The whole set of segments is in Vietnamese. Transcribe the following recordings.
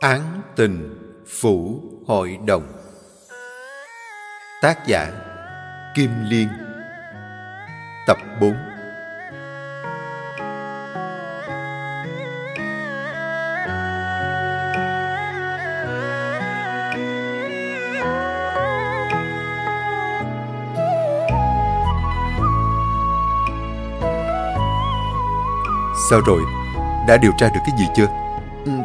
Án tình Phủ Hội Đồng Tác giả Kim Liên Tập 4 Sao rồi? Đã điều tra được cái gì chưa?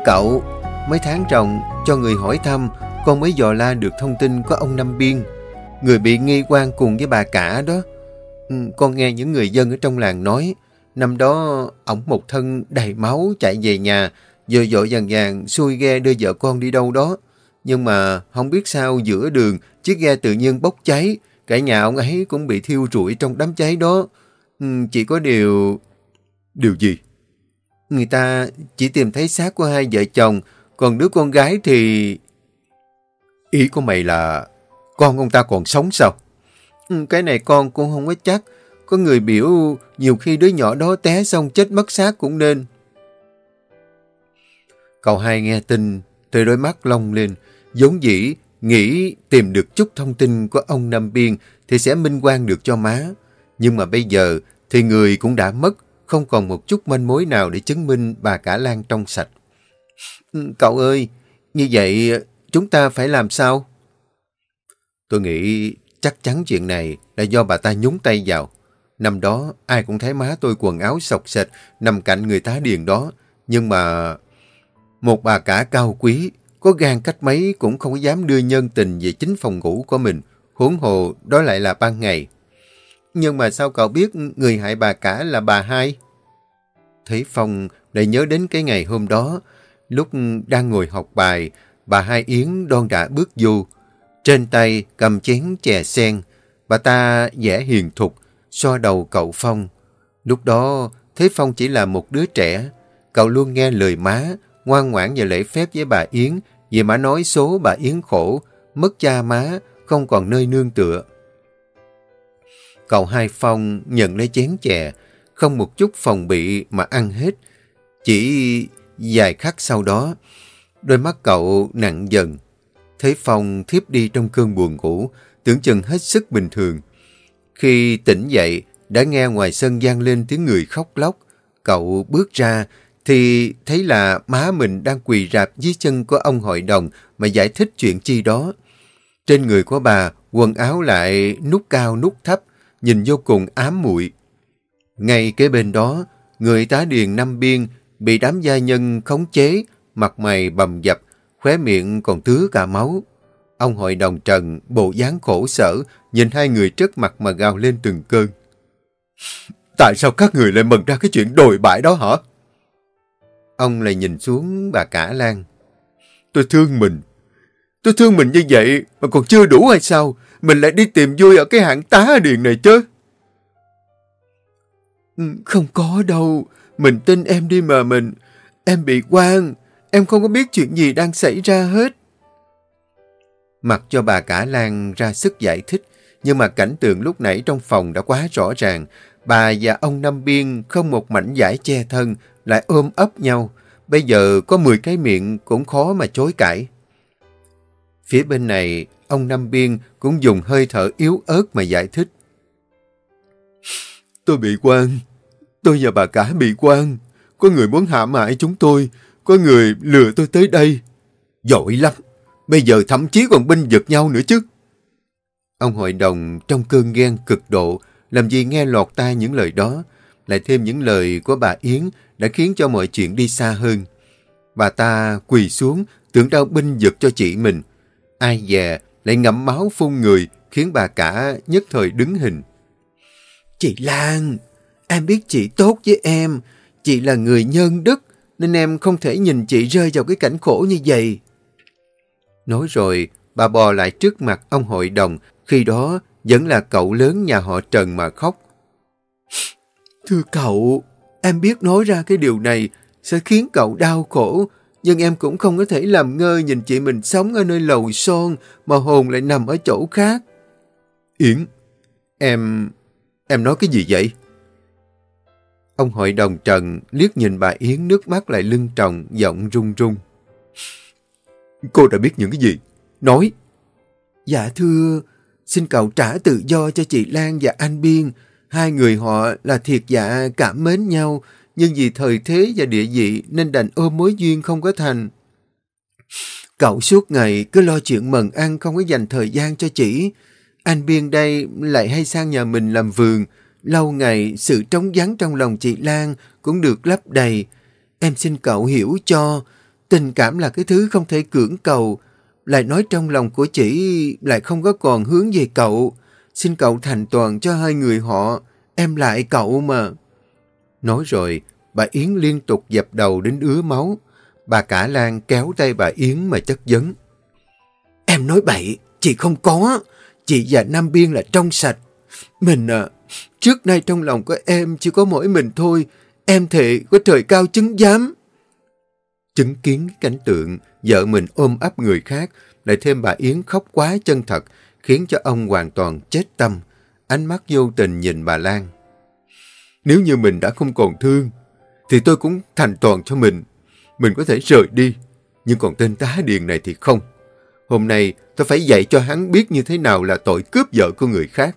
Cậu, mấy tháng trọng cho người hỏi thăm, con mới dò la được thông tin có ông Năm Biên. Người bị nghi quan cùng với bà cả đó. Ừ, con nghe những người dân ở trong làng nói, năm đó ổng một thân đầy máu chạy về nhà, dội dội vàng vàng xuôi ghe đưa vợ con đi đâu đó. Nhưng mà không biết sao giữa đường, chiếc ghe tự nhiên bốc cháy, cả nhà ông ấy cũng bị thiêu rụi trong đám cháy đó. Ừ, chỉ có điều... Điều gì? Người ta chỉ tìm thấy xác của hai vợ chồng, còn đứa con gái thì... Ý của mày là con ông ta còn sống sao? Ừ, Cái này con cũng không có chắc. Có người biểu nhiều khi đứa nhỏ đó té xong chết mất xác cũng nên. Cậu hai nghe tin, từ đôi mắt long lên, giống dĩ nghĩ tìm được chút thông tin của ông Nam Biên thì sẽ minh quan được cho má. Nhưng mà bây giờ thì người cũng đã mất, không còn một chút manh mối nào để chứng minh bà cả Lan trong sạch. Ừ, cậu ơi, như vậy chúng ta phải làm sao? Tôi nghĩ chắc chắn chuyện này là do bà ta nhúng tay vào. Năm đó ai cũng thấy má tôi quần áo sọc sệt nằm cạnh người tá điền đó. Nhưng mà một bà cả cao quý, có gan cách mấy cũng không dám đưa nhân tình về chính phòng ngủ của mình. Huống hồ đó lại là ban ngày. Nhưng mà sao cậu biết người hại bà cả là bà hai? Thấy Phong lại nhớ đến cái ngày hôm đó, lúc đang ngồi học bài, bà Hai Yến đon đã bước vô. Trên tay cầm chén chè sen, bà ta dễ hiền thục, so đầu cậu Phong. Lúc đó, thế Phong chỉ là một đứa trẻ, cậu luôn nghe lời má, ngoan ngoãn và lễ phép với bà Yến, vì má nói số bà Yến khổ, mất cha má, không còn nơi nương tựa. Cậu Hai Phong nhận lấy chén chè, không một chút phòng bị mà ăn hết. Chỉ dài khắc sau đó, đôi mắt cậu nặng dần. Thấy Phong thiếp đi trong cơn buồn ngủ, tưởng chừng hết sức bình thường. Khi tỉnh dậy, đã nghe ngoài sân gian lên tiếng người khóc lóc. Cậu bước ra thì thấy là má mình đang quỳ rạp dưới chân của ông hội đồng mà giải thích chuyện chi đó. Trên người của bà, quần áo lại nút cao nút thấp, nhìn vô cùng ám muội. Ngay kế bên đó, người tá điền Năm Biên bị đám gia nhân khống chế, mặt mày bầm dập, khóe miệng còn tứa cả máu. Ông hội đồng Trần, bộ dáng khổ sở, nhìn hai người trước mặt mà gào lên từng cơn. Tại sao các người lại mừng ra cái chuyện đồi bại đó hả? Ông lại nhìn xuống bà cả Lan. Tôi thương mình. Tôi thương mình như vậy mà còn chưa đủ hay sao? Mình lại đi tìm vui ở cái hạng tá điền này chứ. Ừ, không có đâu, mình tin em đi mà mình. Em bị quan, em không có biết chuyện gì đang xảy ra hết. Mặc cho bà cả Lan ra sức giải thích, nhưng mà cảnh tượng lúc nãy trong phòng đã quá rõ ràng. Bà và ông Năm Biên không một mảnh giải che thân, lại ôm ấp nhau. Bây giờ có 10 cái miệng cũng khó mà chối cãi. Phía bên này, ông Năm Biên cũng dùng hơi thở yếu ớt mà giải thích. Tôi bị quan. Tôi và bà cả bị quan. Có người muốn hạ hại chúng tôi. Có người lừa tôi tới đây. Giỏi lắm. Bây giờ thậm chí còn binh giật nhau nữa chứ. Ông hội đồng trong cơn ghen cực độ, làm gì nghe lọt tai những lời đó, lại thêm những lời của bà Yến đã khiến cho mọi chuyện đi xa hơn. Bà ta quỳ xuống, tưởng đau binh giật cho chị mình. Ai dè lại ngậm máu phun người, khiến bà cả nhất thời đứng hình. Chị Lan, em biết chị tốt với em. Chị là người nhân đức, nên em không thể nhìn chị rơi vào cái cảnh khổ như vậy. Nói rồi, bà bò lại trước mặt ông hội đồng, khi đó vẫn là cậu lớn nhà họ Trần mà khóc. Thưa cậu, em biết nói ra cái điều này sẽ khiến cậu đau khổ, nhưng em cũng không có thể làm ngơ nhìn chị mình sống ở nơi lầu son mà hồn lại nằm ở chỗ khác. Yến, em... em nói cái gì vậy? Ông hội đồng Trần liếc nhìn bà Yến nước mắt lại lưng tròng, giọng run run. Cô đã biết những cái gì? Nói. Dạ thưa, xin cậu trả tự do cho chị Lan và anh Biên. Hai người họ là thiệt dạ cảm mến nhau, nhưng vì thời thế và địa vị nên đành ôm mối duyên không có thành. Cậu suốt ngày cứ lo chuyện mần ăn không có dành thời gian cho chị. Anh Biên đây lại hay sang nhà mình làm vườn. Lâu ngày sự trống vắng trong lòng chị Lan cũng được lấp đầy. Em xin cậu hiểu cho, tình cảm là cái thứ không thể cưỡng cầu. Lại nói trong lòng của chị lại không có còn hướng về cậu. Xin cậu thành toàn cho hai người họ, em lại cậu mà. Nói rồi, bà Yến liên tục dập đầu đến ứa máu. Bà cả Lan kéo tay bà Yến mà chất vấn. Em nói bậy, chị không có. Chị và Nam Biên là trong sạch. Mình à, trước nay trong lòng của em chỉ có mỗi mình thôi. Em thề có trời cao chứng giám. Chứng kiến cảnh tượng vợ mình ôm ấp người khác, lại thêm bà Yến khóc quá chân thật, khiến cho ông hoàn toàn chết tâm. Ánh mắt vô tình nhìn bà Lan. Nếu như mình đã không còn thương, thì tôi cũng thành toàn cho mình. Mình có thể rời đi, nhưng còn tên tá điền này thì không. Hôm nay tôi phải dạy cho hắn biết như thế nào là tội cướp vợ của người khác.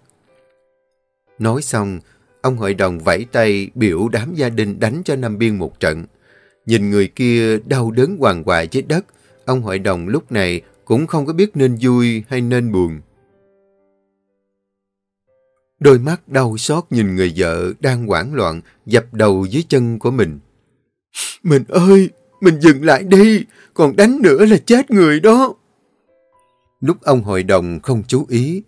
Nói xong, ông hội đồng vẫy tay biểu đám gia đình đánh cho Nam Biên một trận. Nhìn người kia đau đớn hoàng hoại chết đất, ông hội đồng lúc này cũng không có biết nên vui hay nên buồn. Đôi mắt đau xót nhìn người vợ đang hoảng loạn dập đầu dưới chân của mình. Mình ơi, mình dừng lại đi, còn đánh nữa là chết người đó. Lúc ông hội đồng không chú ý,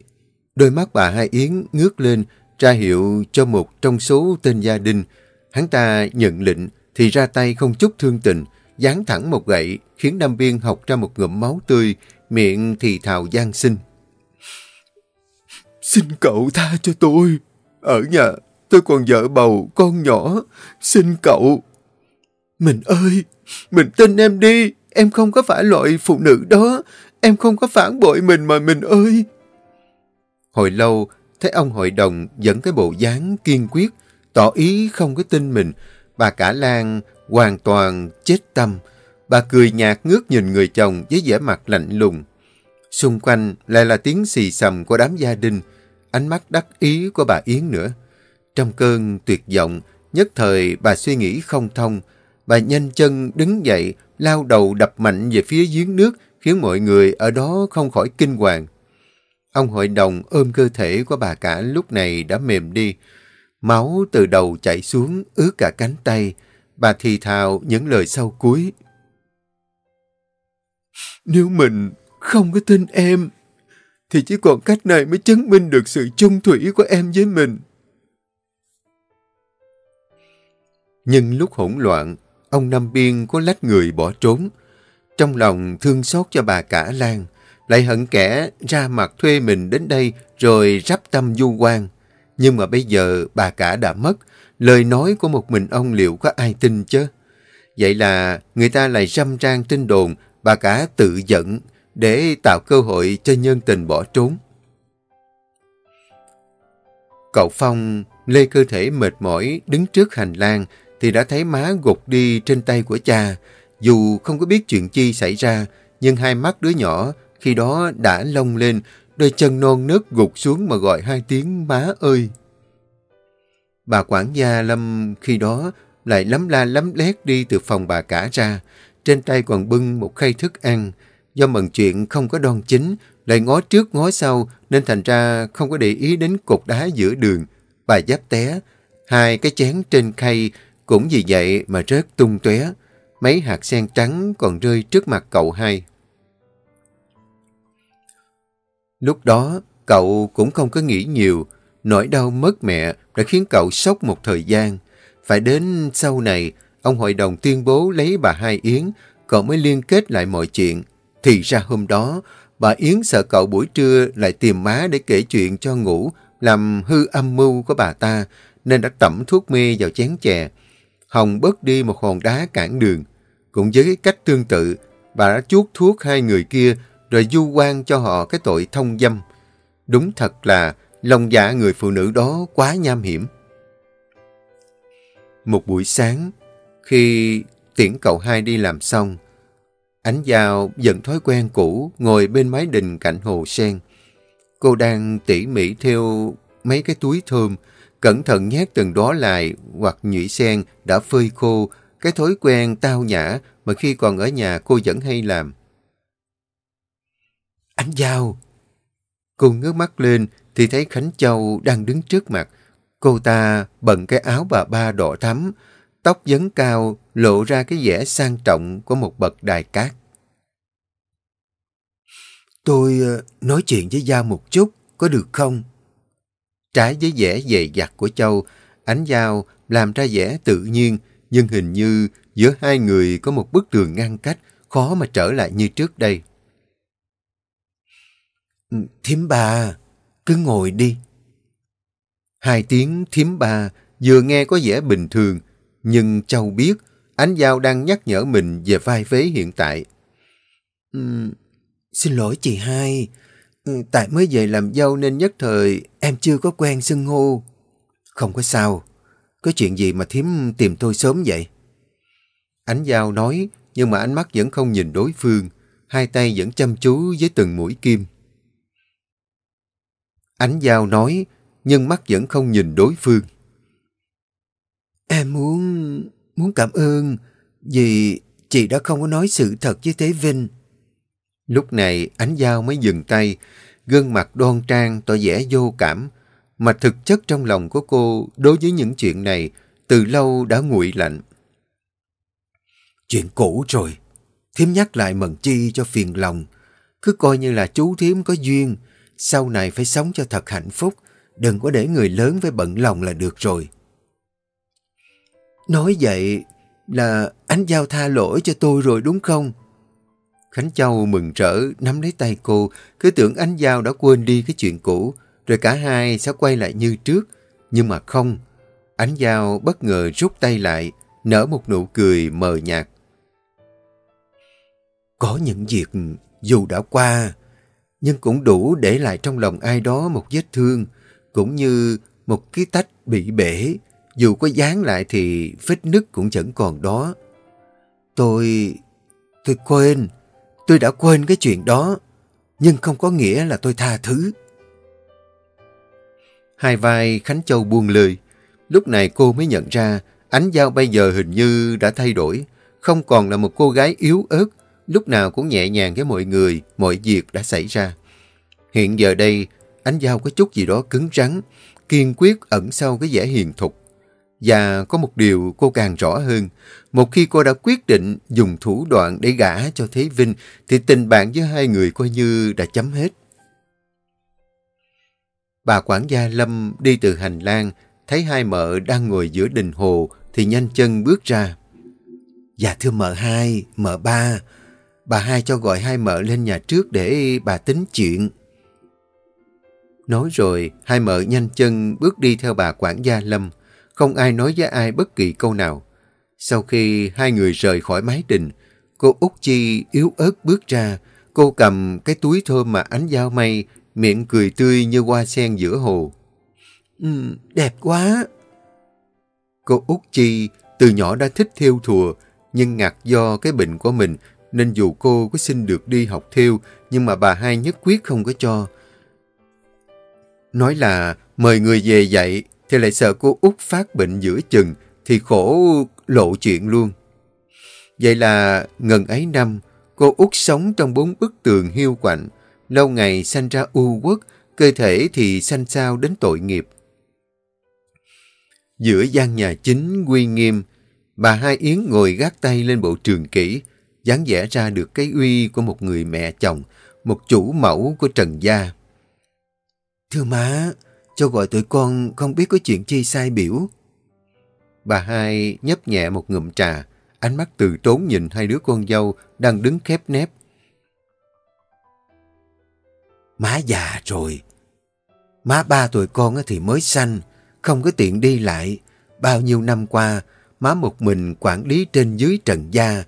đôi mắt bà Hai Yến ngước lên ra hiệu cho một trong số tên gia đình. Hắn ta nhận lệnh thì ra tay không chút thương tình, dán thẳng một gậy khiến Nam Biên học ra một ngụm máu tươi, miệng thì thào gian sinh. Xin cậu tha cho tôi. Ở nhà tôi còn vợ bầu, con nhỏ. Xin cậu. Mình ơi, mình tin em đi. Em không có phải loại phụ nữ đó. Em không có phản bội mình mà mình ơi. Hồi lâu, thấy ông hội đồng dẫn cái bộ dáng kiên quyết, tỏ ý không có tin mình. Bà cả Lan hoàn toàn chết tâm. Bà cười nhạt ngước nhìn người chồng với vẻ mặt lạnh lùng. Xung quanh lại là tiếng xì xầm của đám gia đình, ánh mắt đắc ý của bà Yến nữa. Trong cơn tuyệt vọng, nhất thời bà suy nghĩ không thông. Bà nhanh chân đứng dậy, lao đầu đập mạnh về phía giếng nước, khiến mọi người ở đó không khỏi kinh hoàng. Ông hội đồng ôm cơ thể của bà cả lúc này đã mềm đi. Máu từ đầu chảy xuống, ướt cả cánh tay. Bà thì thào những lời sau cuối. Nếu mình không có tin em, thì chỉ còn cách này mới chứng minh được sự chung thủy của em với mình. Nhưng lúc hỗn loạn, ông Nam Biên có lách người bỏ trốn. Trong lòng thương xót cho bà cả Lan, lại hận kẻ ra mặt thuê mình đến đây rồi rắp tâm du quan. Nhưng mà bây giờ bà cả đã mất, lời nói của một mình ông liệu có ai tin chứ? Vậy là người ta lại râm trang tin đồn bà cả tự giận để tạo cơ hội cho nhân tình bỏ trốn. Cậu Phong lê cơ thể mệt mỏi đứng trước hành lang thì đã thấy má gục đi trên tay của cha. Dù không có biết chuyện chi xảy ra, nhưng hai mắt đứa nhỏ khi đó đã lông lên, đôi chân non nớt gục xuống mà gọi hai tiếng má ơi. Bà quản gia Lâm khi đó lại lắm la lắm lét đi từ phòng bà cả ra, trên tay còn bưng một khay thức ăn. Do mần chuyện không có đoan chính, lại ngó trước ngó sau nên thành ra không có để ý đến cột đá giữa đường. Bà giáp té, hai cái chén trên khay cũng vì vậy mà rớt tung tóe. Mấy hạt sen trắng còn rơi trước mặt cậu hai. Lúc đó, cậu cũng không có nghĩ nhiều. Nỗi đau mất mẹ đã khiến cậu sốc một thời gian. Phải đến sau này, ông hội đồng tuyên bố lấy bà Hai Yến, cậu mới liên kết lại mọi chuyện. Thì ra hôm đó, bà Yến sợ cậu buổi trưa lại tìm má để kể chuyện cho ngủ, làm hư âm mưu của bà ta, nên đã tẩm thuốc mê vào chén chè. Hồng bớt đi một hòn đá cản đường. Cũng với cách tương tự, bà đã chuốt thuốc hai người kia rồi du quan cho họ cái tội thông dâm. Đúng thật là lòng dạ người phụ nữ đó quá nham hiểm. Một buổi sáng, khi tiễn cậu hai đi làm xong, Ánh Giao dần thói quen cũ ngồi bên mái đình cạnh hồ sen. Cô đang tỉ mỉ theo mấy cái túi thơm, cẩn thận nhét từng đó lại hoặc nhụy sen đã phơi khô, cái thói quen tao nhã mà khi còn ở nhà cô vẫn hay làm. Ánh Giao! Cô ngước mắt lên thì thấy Khánh Châu đang đứng trước mặt. Cô ta bận cái áo bà ba đỏ thắm, tóc vấn cao lộ ra cái vẻ sang trọng của một bậc đài cát. Tôi ờ, nói chuyện với Giao một chút, có được không? Trái với vẻ dày dặt của Châu, ánh Giao làm ra vẻ tự nhiên, nhưng hình như giữa hai người có một bức tường ngăn cách, khó mà trở lại như trước đây. Ừ, thiếm bà, cứ ngồi đi. Hai tiếng thiếm bà vừa nghe có vẻ bình thường, nhưng Châu biết Ánh Giao đang nhắc nhở mình về vai vế hiện tại. Uhm, xin lỗi chị hai, ừ, tại mới về làm dâu nên nhất thời em chưa có quen xưng hô. Không có sao, có chuyện gì mà thím tìm tôi sớm vậy? Ánh Giao nói, nhưng mà ánh mắt vẫn không nhìn đối phương, hai tay vẫn chăm chú với từng mũi kim. Ánh Giao nói, nhưng mắt vẫn không nhìn đối phương. Em muốn... muốn cảm ơn vì chị đã không có nói sự thật với Thế Vinh. Lúc này ánh Giao mới dừng tay, gương mặt đoan trang tỏ vẻ vô cảm, mà thực chất trong lòng của cô đối với những chuyện này từ lâu đã nguội lạnh. Chuyện cũ rồi, thiếm nhắc lại mần chi cho phiền lòng, cứ coi như là chú thiếm có duyên, sau này phải sống cho thật hạnh phúc, đừng có để người lớn với bận lòng là được rồi. Nói vậy là anh Giao tha lỗi cho tôi rồi đúng không? Khánh Châu mừng rỡ nắm lấy tay cô, cứ tưởng anh Giao đã quên đi cái chuyện cũ, rồi cả hai sẽ quay lại như trước. Nhưng mà không, ánh Giao bất ngờ rút tay lại, nở một nụ cười mờ nhạt. Có những việc dù đã qua, nhưng cũng đủ để lại trong lòng ai đó một vết thương, cũng như một cái tách bị bể, dù có dán lại thì vết nứt cũng vẫn còn đó. Tôi... tôi quên, tôi đã quên cái chuyện đó, nhưng không có nghĩa là tôi tha thứ. Hai vai Khánh Châu buông lời. Lúc này cô mới nhận ra ánh dao bây giờ hình như đã thay đổi, không còn là một cô gái yếu ớt, lúc nào cũng nhẹ nhàng với mọi người, mọi việc đã xảy ra. Hiện giờ đây, ánh dao có chút gì đó cứng rắn, kiên quyết ẩn sau cái vẻ hiền thục. Và có một điều cô càng rõ hơn, một khi cô đã quyết định dùng thủ đoạn để gả cho Thế Vinh, thì tình bạn với hai người coi như đã chấm hết. Bà quản gia Lâm đi từ hành lang, thấy hai mợ đang ngồi giữa đình hồ, thì nhanh chân bước ra. Dạ thưa mợ hai, mợ ba, bà hai cho gọi hai mợ lên nhà trước để bà tính chuyện. Nói rồi, hai mợ nhanh chân bước đi theo bà quản gia Lâm. Không ai nói với ai bất kỳ câu nào. Sau khi hai người rời khỏi mái đình, cô Út Chi yếu ớt bước ra. Cô cầm cái túi thơm mà ánh dao mây, miệng cười tươi như hoa sen giữa hồ. Ừ, đẹp quá! Cô Út Chi từ nhỏ đã thích theo thùa, nhưng ngặt do cái bệnh của mình, nên dù cô có xin được đi học thiêu nhưng mà bà hai nhất quyết không có cho. Nói là mời người về dạy, thì lại sợ cô út phát bệnh giữa chừng, thì khổ lộ chuyện luôn. Vậy là ngần ấy năm, cô út sống trong bốn bức tường hiu quạnh, lâu ngày sanh ra u quốc, cơ thể thì sanh sao đến tội nghiệp. Giữa gian nhà chính quy nghiêm, bà Hai Yến ngồi gác tay lên bộ trường kỷ, dáng vẽ ra được cái uy của một người mẹ chồng, một chủ mẫu của Trần Gia. Thưa má, cho gọi tụi con không biết có chuyện chi sai biểu. Bà hai nhấp nhẹ một ngụm trà, ánh mắt từ tốn nhìn hai đứa con dâu đang đứng khép nép. Má già rồi. Má ba tụi con thì mới sanh, không có tiện đi lại. Bao nhiêu năm qua, má một mình quản lý trên dưới Trần Gia.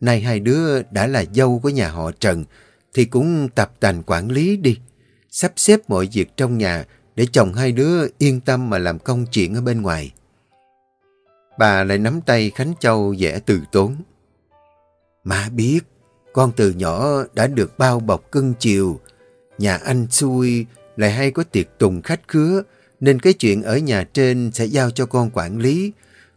Nay hai đứa đã là dâu của nhà họ Trần, thì cũng tập tành quản lý đi sắp xếp mọi việc trong nhà để chồng hai đứa yên tâm mà làm công chuyện ở bên ngoài. Bà lại nắm tay Khánh Châu vẽ từ tốn. Má biết, con từ nhỏ đã được bao bọc cưng chiều. Nhà anh xui lại hay có tiệc tùng khách khứa, nên cái chuyện ở nhà trên sẽ giao cho con quản lý.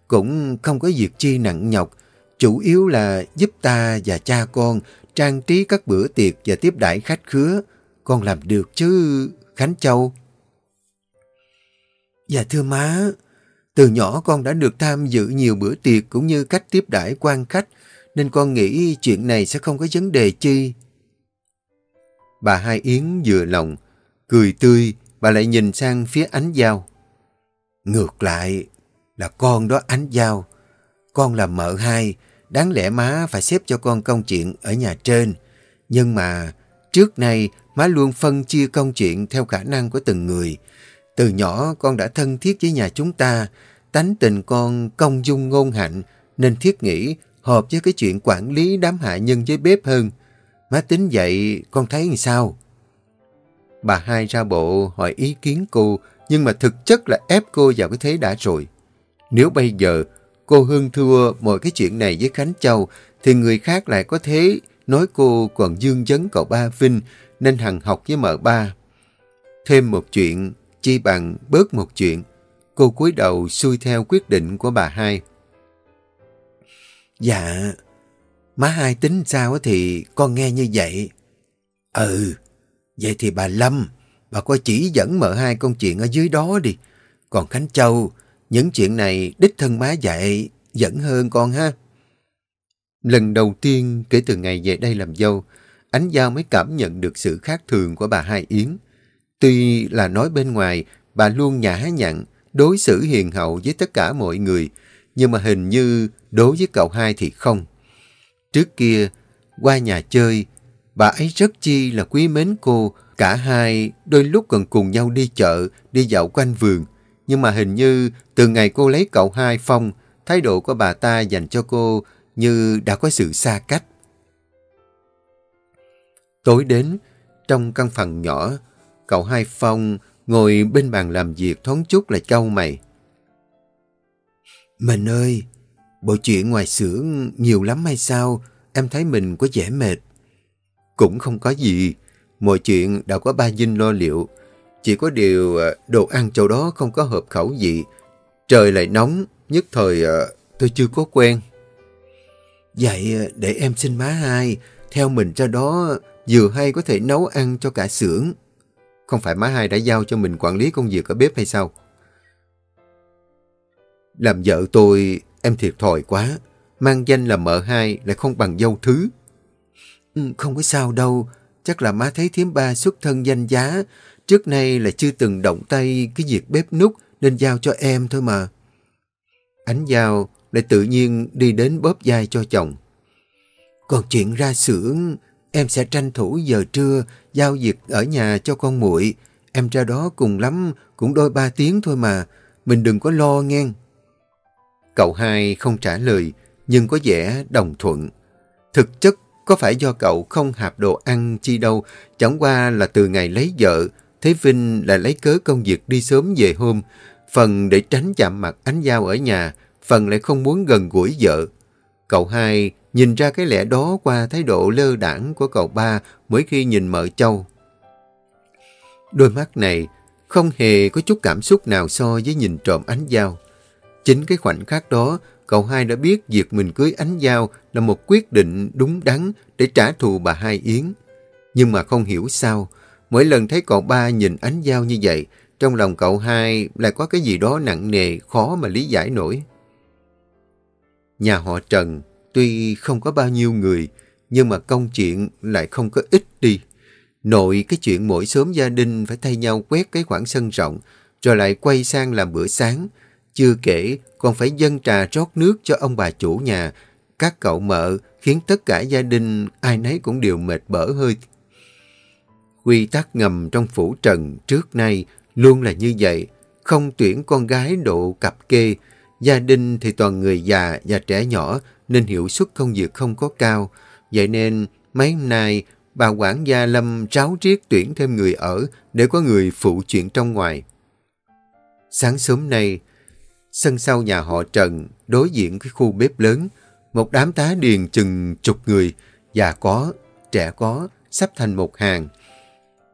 Cũng không có việc chi nặng nhọc, chủ yếu là giúp ta và cha con trang trí các bữa tiệc và tiếp đãi khách khứa. Con làm được chứ, Khánh Châu. Dạ thưa má, từ nhỏ con đã được tham dự nhiều bữa tiệc cũng như cách tiếp đãi quan khách, nên con nghĩ chuyện này sẽ không có vấn đề chi. Bà Hai Yến vừa lòng, cười tươi, bà lại nhìn sang phía ánh dao Ngược lại là con đó ánh dao con là mợ hai, đáng lẽ má phải xếp cho con công chuyện ở nhà trên. Nhưng mà trước nay má luôn phân chia công chuyện theo khả năng của từng người. Từ nhỏ con đã thân thiết với nhà chúng ta, tánh tình con công dung ngôn hạnh, nên thiết nghĩ hợp với cái chuyện quản lý đám hạ nhân với bếp hơn. Má tính vậy, con thấy làm sao? Bà hai ra bộ hỏi ý kiến cô, nhưng mà thực chất là ép cô vào cái thế đã rồi. Nếu bây giờ cô hương thua mọi cái chuyện này với Khánh Châu, thì người khác lại có thế nói cô còn dương dấn cậu ba Vinh, nên hằng học với mợ ba. Thêm một chuyện, chi bằng bớt một chuyện. Cô cúi đầu xuôi theo quyết định của bà hai. Dạ, má hai tính sao thì con nghe như vậy. Ừ, vậy thì bà Lâm, bà có chỉ dẫn mở hai công chuyện ở dưới đó đi. Còn Khánh Châu, những chuyện này đích thân má dạy dẫn hơn con ha. Lần đầu tiên kể từ ngày về đây làm dâu, Ánh Giao mới cảm nhận được sự khác thường của bà Hai Yến. Tuy là nói bên ngoài, bà luôn nhã nhặn, đối xử hiền hậu với tất cả mọi người, nhưng mà hình như đối với cậu hai thì không. Trước kia, qua nhà chơi, bà ấy rất chi là quý mến cô, cả hai đôi lúc còn cùng nhau đi chợ, đi dạo quanh vườn. Nhưng mà hình như từ ngày cô lấy cậu hai Phong, thái độ của bà ta dành cho cô như đã có sự xa cách. Tối đến, trong căn phòng nhỏ, cậu hai Phong ngồi bên bàn làm việc thoáng chút là cau mày. Mình ơi, bộ chuyện ngoài xưởng nhiều lắm hay sao? Em thấy mình có vẻ mệt. Cũng không có gì. Mọi chuyện đã có ba dinh lo liệu. Chỉ có điều ờ, đồ ăn chỗ đó không có hợp khẩu vị. Trời lại nóng, nhất thời ờ, tôi chưa có quen. Vậy ờ, để em xin má hai, theo mình cho đó vừa hay có thể nấu ăn cho cả xưởng. Không phải má hai đã giao cho mình quản lý công việc ở bếp hay sao? Làm vợ tôi, em thiệt thòi quá. Mang danh là mợ hai lại không bằng dâu thứ. Ừ, không có sao đâu. Chắc là má thấy thiếm ba xuất thân danh giá. Trước nay là chưa từng động tay cái việc bếp nút nên giao cho em thôi mà. Ánh giao lại tự nhiên đi đến bóp vai cho chồng. Còn chuyện ra xưởng, em sẽ tranh thủ giờ trưa, giao việc ở nhà cho con muội Em ra đó cùng lắm, cũng đôi ba tiếng thôi mà. Mình đừng có lo nghe. Cậu hai không trả lời, nhưng có vẻ đồng thuận. Thực chất có phải do cậu không hạp đồ ăn chi đâu, chẳng qua là từ ngày lấy vợ, Thế Vinh lại lấy cớ công việc đi sớm về hôm, phần để tránh chạm mặt ánh giao ở nhà, phần lại không muốn gần gũi vợ. Cậu hai nhìn ra cái lẽ đó qua thái độ lơ đảng của cậu ba mỗi khi nhìn mợ châu. Đôi mắt này không hề có chút cảm xúc nào so với nhìn trộm ánh dao. Chính cái khoảnh khắc đó, cậu hai đã biết việc mình cưới ánh dao là một quyết định đúng đắn để trả thù bà Hai Yến. Nhưng mà không hiểu sao, mỗi lần thấy cậu ba nhìn ánh dao như vậy, trong lòng cậu hai lại có cái gì đó nặng nề, khó mà lý giải nổi. Nhà họ Trần tuy không có bao nhiêu người, nhưng mà công chuyện lại không có ít đi. Nội cái chuyện mỗi sớm gia đình phải thay nhau quét cái khoảng sân rộng, rồi lại quay sang làm bữa sáng. Chưa kể, còn phải dâng trà rót nước cho ông bà chủ nhà, các cậu mợ, khiến tất cả gia đình ai nấy cũng đều mệt bở hơi. Quy tắc ngầm trong phủ trần trước nay luôn là như vậy, không tuyển con gái độ cặp kê, gia đình thì toàn người già và trẻ nhỏ nên hiệu suất công việc không có cao. Vậy nên mấy nay bà quản gia Lâm ráo riết tuyển thêm người ở để có người phụ chuyện trong ngoài. Sáng sớm nay, sân sau nhà họ Trần đối diện cái khu bếp lớn, một đám tá điền chừng chục người già có, trẻ có, sắp thành một hàng.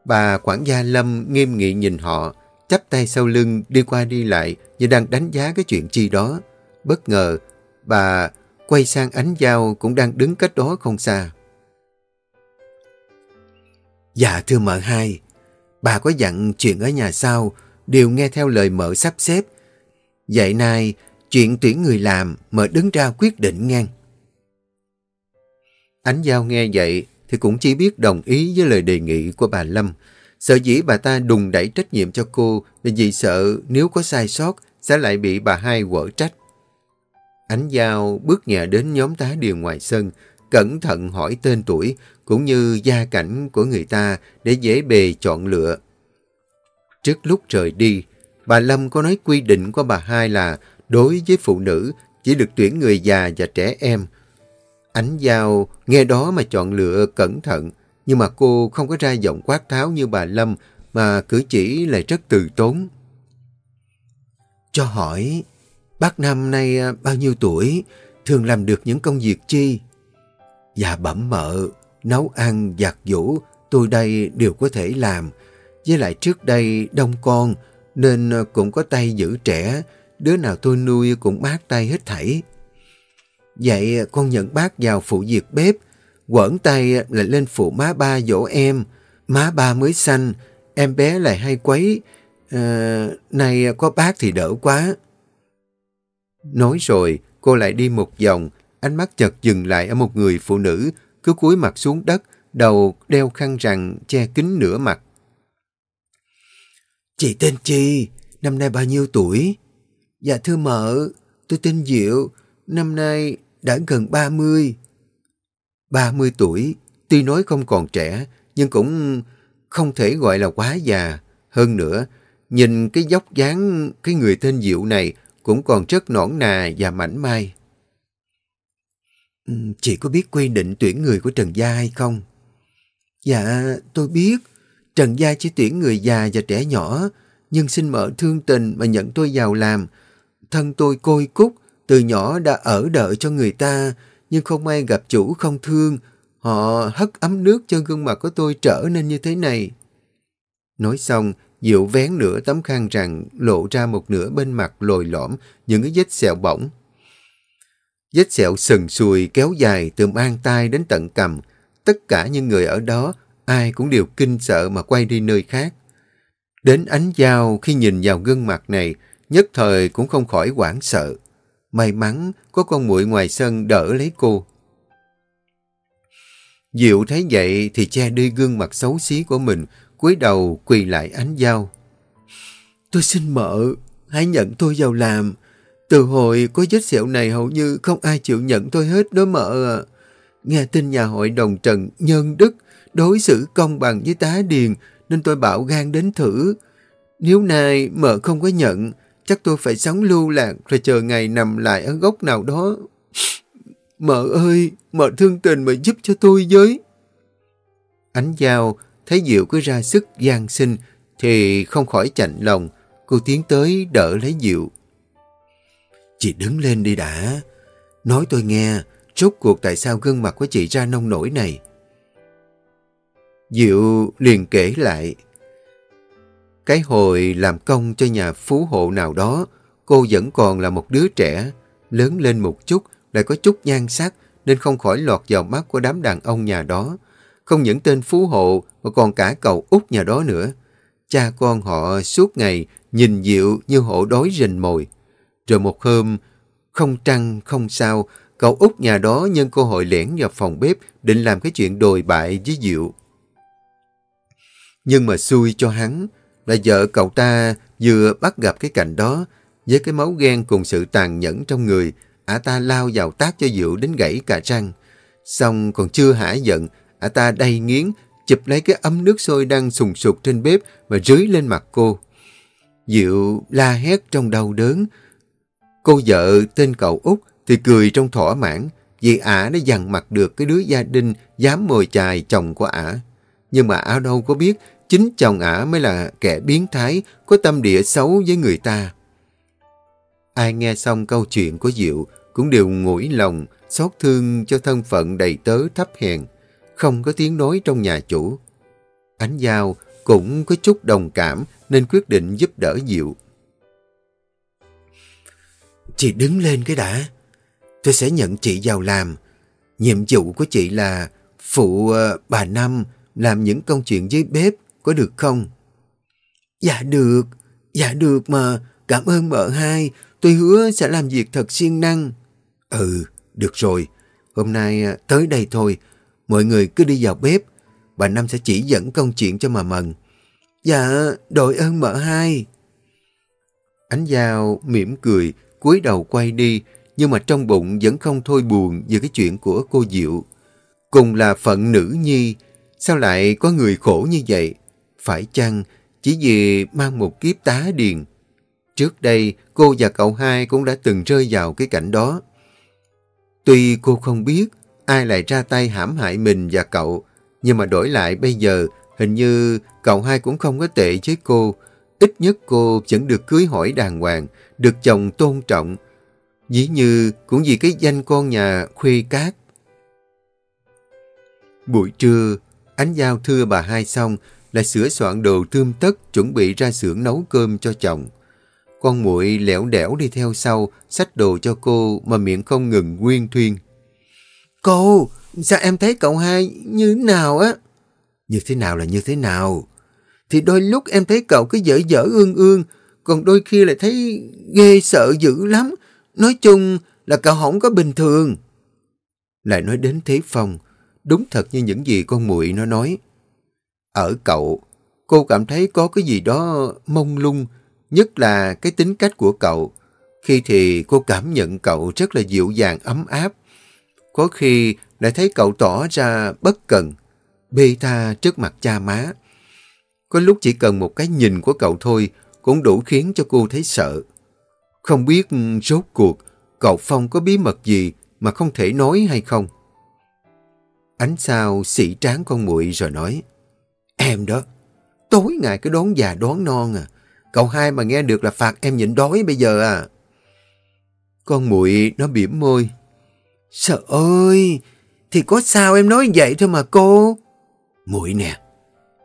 Bà quản gia Lâm nghiêm nghị nhìn họ, chắp tay sau lưng đi qua đi lại như đang đánh giá cái chuyện chi đó. Bất ngờ, bà quay sang ánh dao cũng đang đứng cách đó không xa. Dạ thưa mợ hai, bà có dặn chuyện ở nhà sau, đều nghe theo lời mợ sắp xếp. Vậy nay, chuyện tuyển người làm, mợ đứng ra quyết định ngang. Ánh Giao nghe vậy thì cũng chỉ biết đồng ý với lời đề nghị của bà Lâm. Sợ dĩ bà ta đùng đẩy trách nhiệm cho cô là vì sợ nếu có sai sót sẽ lại bị bà hai quở trách. Ánh Giao bước nhẹ đến nhóm tá điều ngoài sân, cẩn thận hỏi tên tuổi cũng như gia cảnh của người ta để dễ bề chọn lựa. Trước lúc rời đi, bà Lâm có nói quy định của bà hai là đối với phụ nữ chỉ được tuyển người già và trẻ em. Ánh Giao nghe đó mà chọn lựa cẩn thận, nhưng mà cô không có ra giọng quát tháo như bà Lâm mà cử chỉ lại rất từ tốn. Cho hỏi, bác năm nay à, bao nhiêu tuổi, thường làm được những công việc chi? Dạ bẩm mợ, nấu ăn, giặt giũ, tôi đây đều có thể làm. Với lại trước đây đông con, nên à, cũng có tay giữ trẻ, đứa nào tôi nuôi cũng mát tay hết thảy. Vậy con nhận bác vào phụ việc bếp, quẩn tay lại lên phụ má ba dỗ em, má ba mới xanh, em bé lại hay quấy, à, này có bác thì đỡ quá. Nói rồi, cô lại đi một vòng, ánh mắt chợt dừng lại ở một người phụ nữ, cứ cúi mặt xuống đất, đầu đeo khăn rằn che kín nửa mặt. Chị tên chi? Năm nay bao nhiêu tuổi? Dạ thưa mợ, tôi tên Diệu, năm nay đã gần 30. 30 tuổi, tuy nói không còn trẻ, nhưng cũng không thể gọi là quá già. Hơn nữa, nhìn cái dốc dáng cái người tên Diệu này cũng còn rất nõn nà và mảnh mai. Ừ, chị có biết quy định tuyển người của Trần Gia hay không? Dạ, tôi biết. Trần Gia chỉ tuyển người già và trẻ nhỏ, nhưng xin mở thương tình mà nhận tôi vào làm. Thân tôi côi cúc, từ nhỏ đã ở đợi cho người ta, nhưng không may gặp chủ không thương. Họ hất ấm nước cho gương mặt của tôi trở nên như thế này. Nói xong, Diệu vén nửa tấm khăn rằng lộ ra một nửa bên mặt lồi lõm những cái vết sẹo bỏng. Vết sẹo sừng sùi kéo dài từ mang tay đến tận cầm. Tất cả những người ở đó, ai cũng đều kinh sợ mà quay đi nơi khác. Đến ánh dao khi nhìn vào gương mặt này, nhất thời cũng không khỏi hoảng sợ. May mắn có con muội ngoài sân đỡ lấy cô. Diệu thấy vậy thì che đi gương mặt xấu xí của mình, cúi đầu quỳ lại ánh dao. Tôi xin mợ, hãy nhận tôi vào làm. Từ hồi có vết sẹo này hầu như không ai chịu nhận tôi hết đó mợ à. Nghe tin nhà hội đồng Trần Nhân Đức đối xử công bằng với tá điền nên tôi bảo gan đến thử. Nếu nay mợ không có nhận, chắc tôi phải sống lưu lạc rồi chờ ngày nằm lại ở góc nào đó. Mợ ơi, mợ thương tình mà giúp cho tôi với. Ánh Dao thấy Diệu cứ ra sức gian sinh thì không khỏi chạnh lòng. Cô tiến tới đỡ lấy Diệu. Chị đứng lên đi đã. Nói tôi nghe, rốt cuộc tại sao gương mặt của chị ra nông nổi này. Diệu liền kể lại. Cái hồi làm công cho nhà phú hộ nào đó, cô vẫn còn là một đứa trẻ, lớn lên một chút, lại có chút nhan sắc, nên không khỏi lọt vào mắt của đám đàn ông nhà đó. Không những tên phú hộ, mà còn cả cậu út nhà đó nữa. Cha con họ suốt ngày nhìn Diệu như hộ đói rình mồi. Rồi một hôm, không trăng, không sao, cậu út nhà đó nhân cơ hội lẻn vào phòng bếp định làm cái chuyện đồi bại với Diệu. Nhưng mà xui cho hắn là vợ cậu ta vừa bắt gặp cái cảnh đó với cái máu ghen cùng sự tàn nhẫn trong người ả ta lao vào tác cho Diệu đến gãy cả răng. Xong còn chưa hả giận, ả ta đầy nghiến, chụp lấy cái ấm nước sôi đang sùng sục trên bếp và rưới lên mặt cô. Diệu la hét trong đau đớn. Cô vợ tên cậu út thì cười trong thỏa mãn, vì ả đã dằn mặt được cái đứa gia đình dám mồi chài chồng của ả. Nhưng mà ả đâu có biết chính chồng ả mới là kẻ biến thái, có tâm địa xấu với người ta. Ai nghe xong câu chuyện của Diệu cũng đều ngủi lòng, xót thương cho thân phận đầy tớ thấp hèn, không có tiếng nói trong nhà chủ. Ánh Giao cũng có chút đồng cảm nên quyết định giúp đỡ Diệu. Chị đứng lên cái đã. Tôi sẽ nhận chị vào làm. Nhiệm vụ của chị là phụ ờ, bà Năm làm những công chuyện dưới bếp, có được không? Dạ được, dạ được mà. Cảm ơn mợ hai, tôi hứa sẽ làm việc thật siêng năng. Ừ, được rồi. Hôm nay à, tới đây thôi. Mọi người cứ đi vào bếp. Bà Năm sẽ chỉ dẫn công chuyện cho mà mần. Dạ, đội ơn mợ hai. Ánh Giao mỉm cười, cúi đầu quay đi, nhưng mà trong bụng vẫn không thôi buồn về cái chuyện của cô Diệu. Cùng là phận nữ nhi, sao lại có người khổ như vậy? Phải chăng chỉ vì mang một kiếp tá điền? Trước đây, cô và cậu hai cũng đã từng rơi vào cái cảnh đó. Tuy cô không biết ai lại ra tay hãm hại mình và cậu, nhưng mà đổi lại bây giờ, hình như cậu hai cũng không có tệ với cô. Ít nhất cô vẫn được cưới hỏi đàng hoàng, được chồng tôn trọng. Dĩ như cũng vì cái danh con nhà khuê cát. Buổi trưa, ánh giao thưa bà hai xong, lại sửa soạn đồ tươm tất chuẩn bị ra xưởng nấu cơm cho chồng. Con muội lẻo đẻo đi theo sau, xách đồ cho cô mà miệng không ngừng nguyên thuyên. Cô, sao em thấy cậu hai như nào á? Như thế nào là như thế nào? Thì đôi lúc em thấy cậu cứ dở dở ương ương, còn đôi khi lại thấy ghê sợ dữ lắm. Nói chung là cậu không có bình thường. Lại nói đến Thế Phong, đúng thật như những gì con muội nó nói. Ở cậu, cô cảm thấy có cái gì đó mông lung, nhất là cái tính cách của cậu. Khi thì cô cảm nhận cậu rất là dịu dàng ấm áp. Có khi lại thấy cậu tỏ ra bất cần, bê tha trước mặt cha má. Có lúc chỉ cần một cái nhìn của cậu thôi cũng đủ khiến cho cô thấy sợ. Không biết rốt cuộc cậu Phong có bí mật gì mà không thể nói hay không? Ánh sao xỉ tráng con muội rồi nói Em đó, tối ngày cứ đón già đón non à. Cậu hai mà nghe được là phạt em nhịn đói bây giờ à. Con muội nó bỉm môi. Sợ ơi, thì có sao em nói vậy thôi mà cô. muội nè,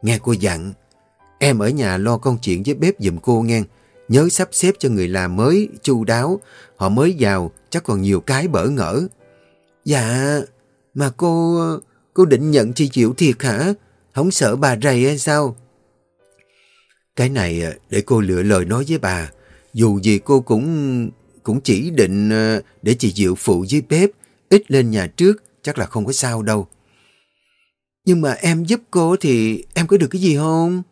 nghe cô dặn, em ở nhà lo công chuyện với bếp giùm cô nghe. Nhớ sắp xếp cho người làm mới, chu đáo. Họ mới vào, chắc còn nhiều cái bỡ ngỡ. Dạ, mà cô... Cô định nhận chi chịu thiệt hả? Không sợ bà rầy hay sao? Cái này à, để cô lựa lời nói với bà. Dù gì cô cũng cũng chỉ định à, để chị Diệu phụ với bếp. Ít lên nhà trước, chắc là không có sao đâu. Nhưng mà em giúp cô thì em có được cái gì không?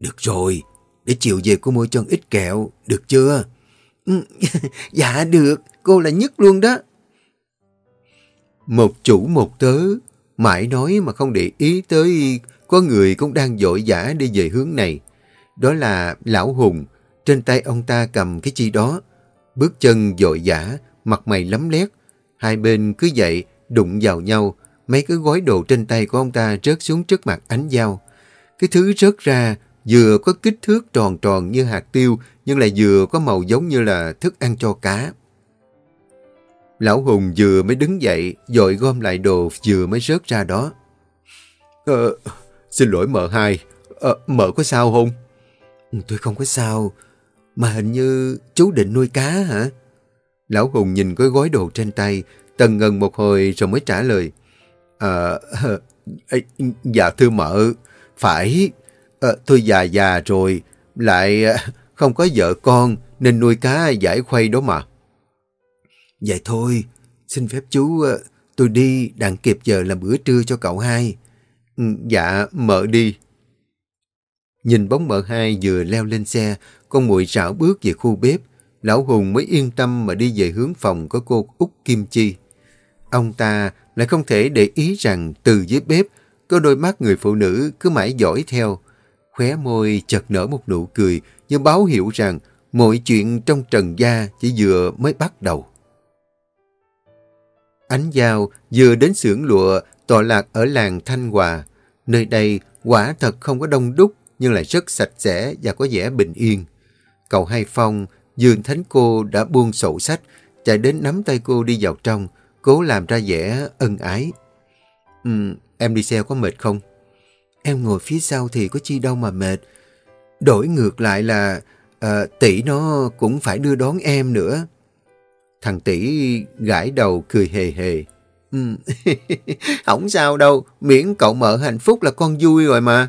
Được rồi, để chiều về cô mua cho ít kẹo, được chưa? Ừ, dạ được, cô là nhất luôn đó. Một chủ một tớ, mãi nói mà không để ý tới có người cũng đang dội dã đi về hướng này. Đó là Lão Hùng, trên tay ông ta cầm cái chi đó. Bước chân dội dã, mặt mày lấm lét. Hai bên cứ vậy, đụng vào nhau. Mấy cái gói đồ trên tay của ông ta rớt xuống trước mặt ánh dao. Cái thứ rớt ra vừa có kích thước tròn tròn như hạt tiêu, nhưng lại vừa có màu giống như là thức ăn cho cá. Lão Hùng vừa mới đứng dậy, dội gom lại đồ vừa mới rớt ra đó. Ờ, xin lỗi mợ hai, ờ, mợ có sao không? Tôi không có sao, mà hình như chú định nuôi cá hả? Lão Hùng nhìn cái gói đồ trên tay, tần ngần một hồi rồi mới trả lời. Ờ, dạ thưa mợ, phải, à, tôi già già rồi, lại không có vợ con nên nuôi cá giải khuây đó mà. Vậy thôi, xin phép chú ờ, tôi đi đặng kịp giờ làm bữa trưa cho cậu hai. Ừ, dạ, mợ đi. Nhìn bóng mợ hai vừa leo lên xe, con muội rảo bước về khu bếp. Lão Hùng mới yên tâm mà đi về hướng phòng của cô Út Kim Chi. Ông ta lại không thể để ý rằng từ dưới bếp có đôi mắt người phụ nữ cứ mãi dõi theo. Khóe môi chợt nở một nụ cười như báo hiệu rằng mọi chuyện trong trần gia chỉ vừa mới bắt đầu. Ánh Giao vừa đến xưởng lụa tọa lạc ở làng Thanh Hòa. Nơi đây quả thật không có đông đúc nhưng lại rất sạch sẽ và có vẻ bình yên. Cậu Hai Phong, Dương Thánh Cô đã buông sổ sách, chạy đến nắm tay cô đi vào trong. cố làm ra vẻ ân ái. Ừ, em đi xe có mệt không? Em ngồi phía sau thì có chi đâu mà mệt. Đổi ngược lại là à, tỷ nó cũng phải đưa đón em nữa. Thằng tỷ gãi đầu cười hề hề. Ừ, không sao đâu, miễn cậu mợ hạnh phúc là con vui rồi mà.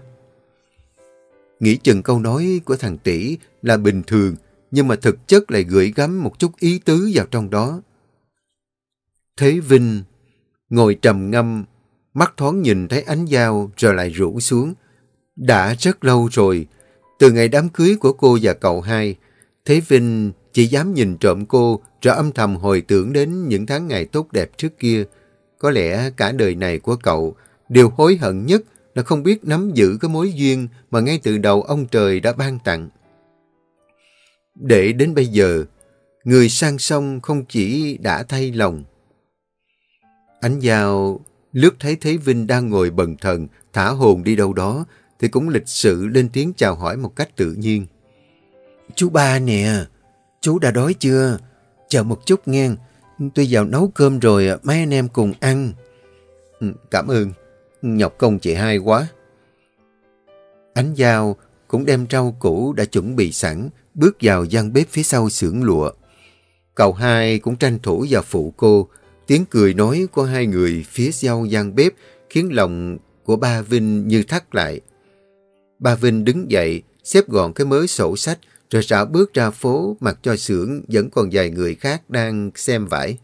Nghĩ chừng câu nói của thằng tỷ là bình thường, nhưng mà thực chất lại gửi gắm một chút ý tứ vào trong đó. Thế Vinh ngồi trầm ngâm, mắt thoáng nhìn thấy ánh dao rồi lại rủ xuống. Đã rất lâu rồi, từ ngày đám cưới của cô và cậu hai, Thế Vinh chỉ dám nhìn trộm cô rồi âm thầm hồi tưởng đến những tháng ngày tốt đẹp trước kia. Có lẽ cả đời này của cậu, điều hối hận nhất là không biết nắm giữ cái mối duyên mà ngay từ đầu ông trời đã ban tặng. Để đến bây giờ, người sang sông không chỉ đã thay lòng. Ánh dao lướt thấy Thế Vinh đang ngồi bần thần, thả hồn đi đâu đó, thì cũng lịch sự lên tiếng chào hỏi một cách tự nhiên. Chú ba nè, chú đã đói chưa? Chờ một chút nghe, tôi vào nấu cơm rồi à, mấy anh em cùng ăn. Ừ, cảm ơn, nhọc công chị hai quá. Ánh dao cũng đem rau củ đã chuẩn bị sẵn, bước vào gian bếp phía sau xưởng lụa. Cậu hai cũng tranh thủ vào phụ cô, tiếng cười nói của hai người phía sau gian bếp khiến lòng của ba Vinh như thắt lại. Ba Vinh đứng dậy, xếp gọn cái mớ sổ sách, rồi xảo bước ra phố mặc cho xưởng vẫn còn vài người khác đang xem vải.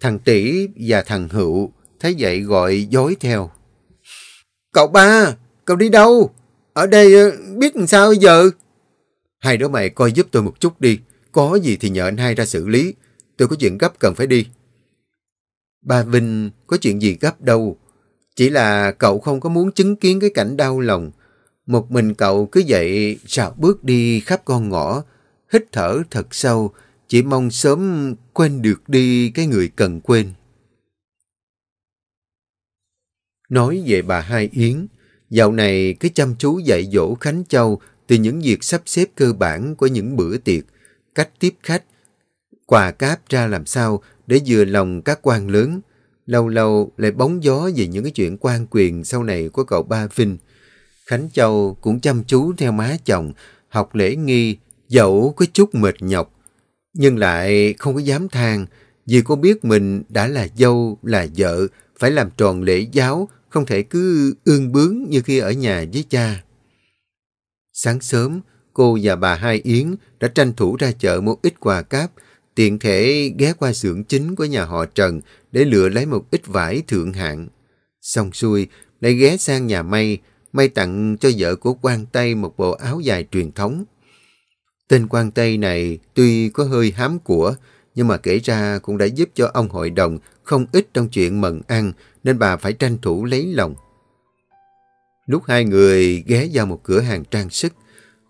Thằng Tỷ và thằng Hữu thấy vậy gọi dối theo. Cậu ba, cậu đi đâu? Ở đây ờ, biết làm sao giờ? Hai đứa mày coi giúp tôi một chút đi. Có gì thì nhờ anh hai ra xử lý. Tôi có chuyện gấp cần phải đi. Ba Vinh có chuyện gì gấp đâu. Chỉ là cậu không có muốn chứng kiến cái cảnh đau lòng. Một mình cậu cứ vậy rào bước đi khắp con ngõ, hít thở thật sâu, chỉ mong sớm quên được đi cái người cần quên. Nói về bà Hai Yến, dạo này cứ chăm chú dạy dỗ Khánh Châu từ những việc sắp xếp cơ bản của những bữa tiệc, cách tiếp khách, quà cáp ra làm sao để vừa lòng các quan lớn, lâu lâu lại bóng gió về những cái chuyện quan quyền sau này của cậu ba Vinh. Khánh Châu cũng chăm chú theo má chồng, học lễ nghi, dẫu có chút mệt nhọc, nhưng lại không có dám than, vì cô biết mình đã là dâu, là vợ, phải làm tròn lễ giáo, không thể cứ ương bướng như khi ở nhà với cha. Sáng sớm, cô và bà Hai Yến đã tranh thủ ra chợ một ít quà cáp, tiện thể ghé qua xưởng chính của nhà họ Trần để lựa lấy một ít vải thượng hạng. Xong xuôi, lại ghé sang nhà may, may tặng cho vợ của quan Tây một bộ áo dài truyền thống. Tên quan Tây này tuy có hơi hám của, nhưng mà kể ra cũng đã giúp cho ông hội đồng không ít trong chuyện mần ăn, nên bà phải tranh thủ lấy lòng. Lúc hai người ghé vào một cửa hàng trang sức,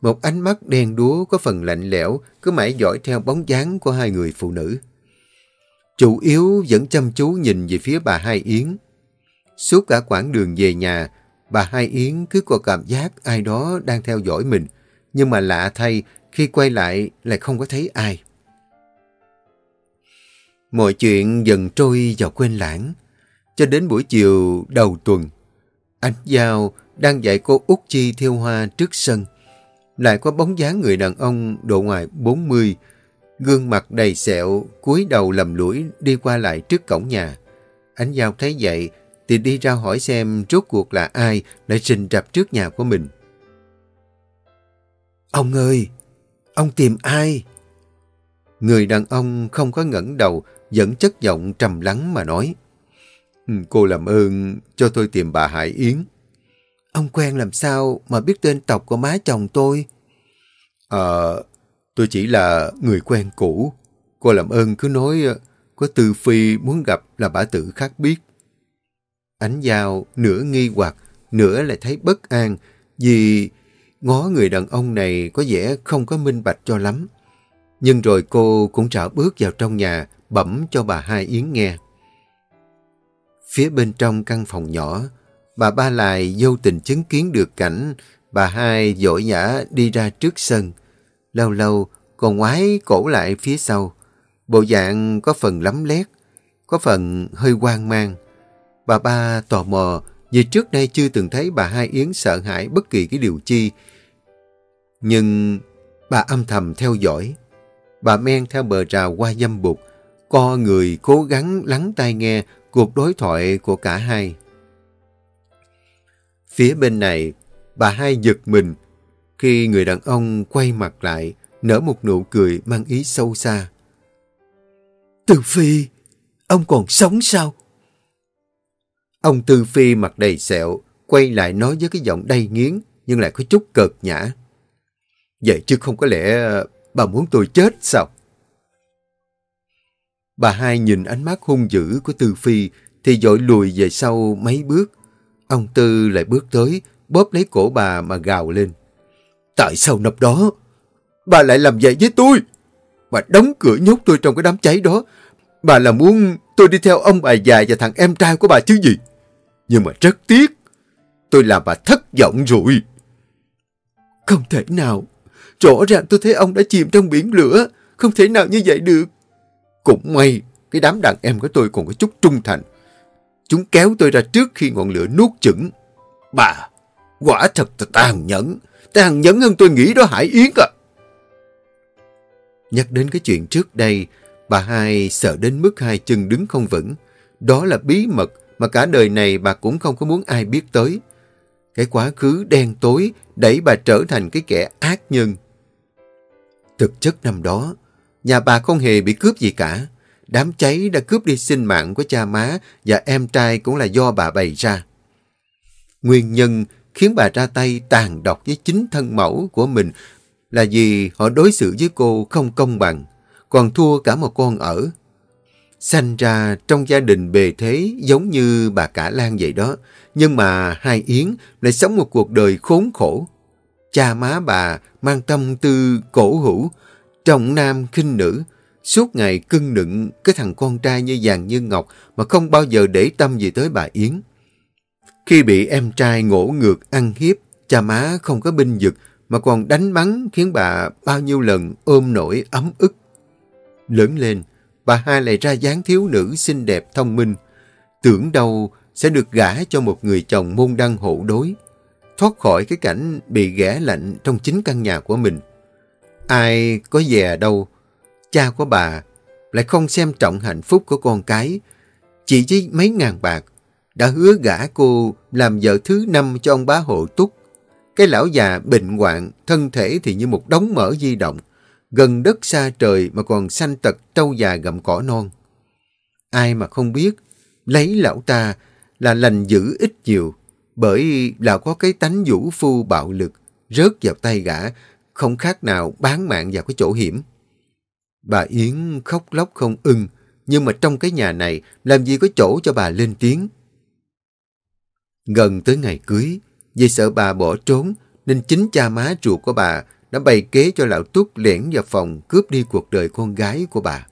một ánh mắt đen đúa có phần lạnh lẽo cứ mãi dõi theo bóng dáng của hai người phụ nữ. Chủ yếu vẫn chăm chú nhìn về phía bà Hai Yến. Suốt cả quãng đường về nhà, bà Hai Yến cứ có cảm giác ai đó đang theo dõi mình, nhưng mà lạ thay khi quay lại lại không có thấy ai. Mọi chuyện dần trôi vào quên lãng. Cho đến buổi chiều đầu tuần, anh Giao đang dạy cô Út Chi thiêu hoa trước sân. Lại có bóng dáng người đàn ông độ ngoài 40, gương mặt đầy sẹo, cúi đầu lầm lũi đi qua lại trước cổng nhà. Anh Giao thấy vậy thì đi ra hỏi xem rốt cuộc là ai lại rình rập trước nhà của mình. Ông ơi, ông tìm ai? Người đàn ông không có ngẩng đầu, vẫn chất giọng trầm lắng mà nói. Ừ, cô làm ơn cho tôi tìm bà Hải Yến. Ông quen làm sao mà biết tên tộc của má chồng tôi? Ờ, tôi chỉ là người quen cũ. Cô làm ơn cứ nói có Tư Phi muốn gặp là bà tự khác biết. Ánh dao nửa nghi hoặc, nửa lại thấy bất an vì ngó người đàn ông này có vẻ không có minh bạch cho lắm. Nhưng rồi cô cũng trở bước vào trong nhà, bẩm cho bà Hai Yến nghe. Phía bên trong căn phòng nhỏ, bà Ba Lại vô tình chứng kiến được cảnh bà Hai dội nhã đi ra trước sân. Lâu lâu còn ngoái cổ lại phía sau. Bộ dạng có phần lắm lét, có phần hơi hoang mang. Bà ba tò mò vì trước đây chưa từng thấy bà Hai Yến sợ hãi bất kỳ cái điều chi. Nhưng bà âm thầm theo dõi. Bà men theo bờ rào qua dâm bụt, co người cố gắng lắng tai nghe cuộc đối thoại của cả hai. Phía bên này, bà hai giật mình khi người đàn ông quay mặt lại, nở một nụ cười mang ý sâu xa. Từ Phi, ông còn sống sao? Ông Tư Phi mặt đầy sẹo, quay lại nói với cái giọng đầy nghiến, nhưng lại có chút cợt nhã. Vậy chứ không có lẽ bà muốn tôi chết sao? Bà hai nhìn ánh mắt hung dữ của Tư Phi thì dội lùi về sau mấy bước. Ông Tư lại bước tới, bóp lấy cổ bà mà gào lên. Tại sao năm đó bà lại làm vậy với tôi? Bà đóng cửa nhốt tôi trong cái đám cháy đó. Bà là muốn tôi đi theo ông bà già và thằng em trai của bà chứ gì? Nhưng mà rất tiếc, tôi làm bà thất vọng rồi. Không thể nào. Rõ ràng tôi thấy ông đã chìm trong biển lửa. Không thể nào như vậy được. Cũng may, cái đám đàn em của tôi còn có chút trung thành. Chúng kéo tôi ra trước khi ngọn lửa nuốt chửng. Bà, quả thật là tàn nhẫn. Tàn nhẫn hơn tôi nghĩ đó Hải Yến à. Nhắc đến cái chuyện trước đây, bà hai sợ đến mức hai chân đứng không vững. Đó là bí mật mà cả đời này bà cũng không có muốn ai biết tới. Cái quá khứ đen tối đẩy bà trở thành cái kẻ ác nhân. Thực chất năm đó, nhà bà không hề bị cướp gì cả. Đám cháy đã cướp đi sinh mạng của cha má và em trai cũng là do bà bày ra. Nguyên nhân khiến bà ra tay tàn độc với chính thân mẫu của mình là vì họ đối xử với cô không công bằng, còn thua cả một con ở. Sanh ra trong gia đình bề thế giống như bà cả Lan vậy đó, nhưng mà hai Yến lại sống một cuộc đời khốn khổ. Cha má bà mang tâm tư cổ hữu, trọng nam khinh nữ, suốt ngày cưng nựng cái thằng con trai như vàng như ngọc mà không bao giờ để tâm gì tới bà Yến. Khi bị em trai ngỗ ngược ăn hiếp, cha má không có binh vực mà còn đánh bắn khiến bà bao nhiêu lần ôm nổi ấm ức. Lớn lên, bà hai lại ra dáng thiếu nữ xinh đẹp thông minh, tưởng đâu sẽ được gả cho một người chồng môn đăng hộ đối, thoát khỏi cái cảnh bị ghẻ lạnh trong chính căn nhà của mình. Ai có dè đâu, cha của bà lại không xem trọng hạnh phúc của con cái, chỉ với mấy ngàn bạc, đã hứa gả cô làm vợ thứ năm cho ông bá hộ túc. Cái lão già bệnh hoạn, thân thể thì như một đống mỡ di động, gần đất xa trời mà còn sanh tật trâu già gặm cỏ non. Ai mà không biết, lấy lão ta là lành dữ ít nhiều, bởi là có cái tánh vũ phu bạo lực, rớt vào tay gã, không khác nào bán mạng vào cái chỗ hiểm. Bà Yến khóc lóc không ưng, nhưng mà trong cái nhà này làm gì có chỗ cho bà lên tiếng. Gần tới ngày cưới, vì sợ bà bỏ trốn, nên chính cha má ruột của bà đã bày kế cho lão Túc lẻn vào phòng cướp đi cuộc đời con gái của bà.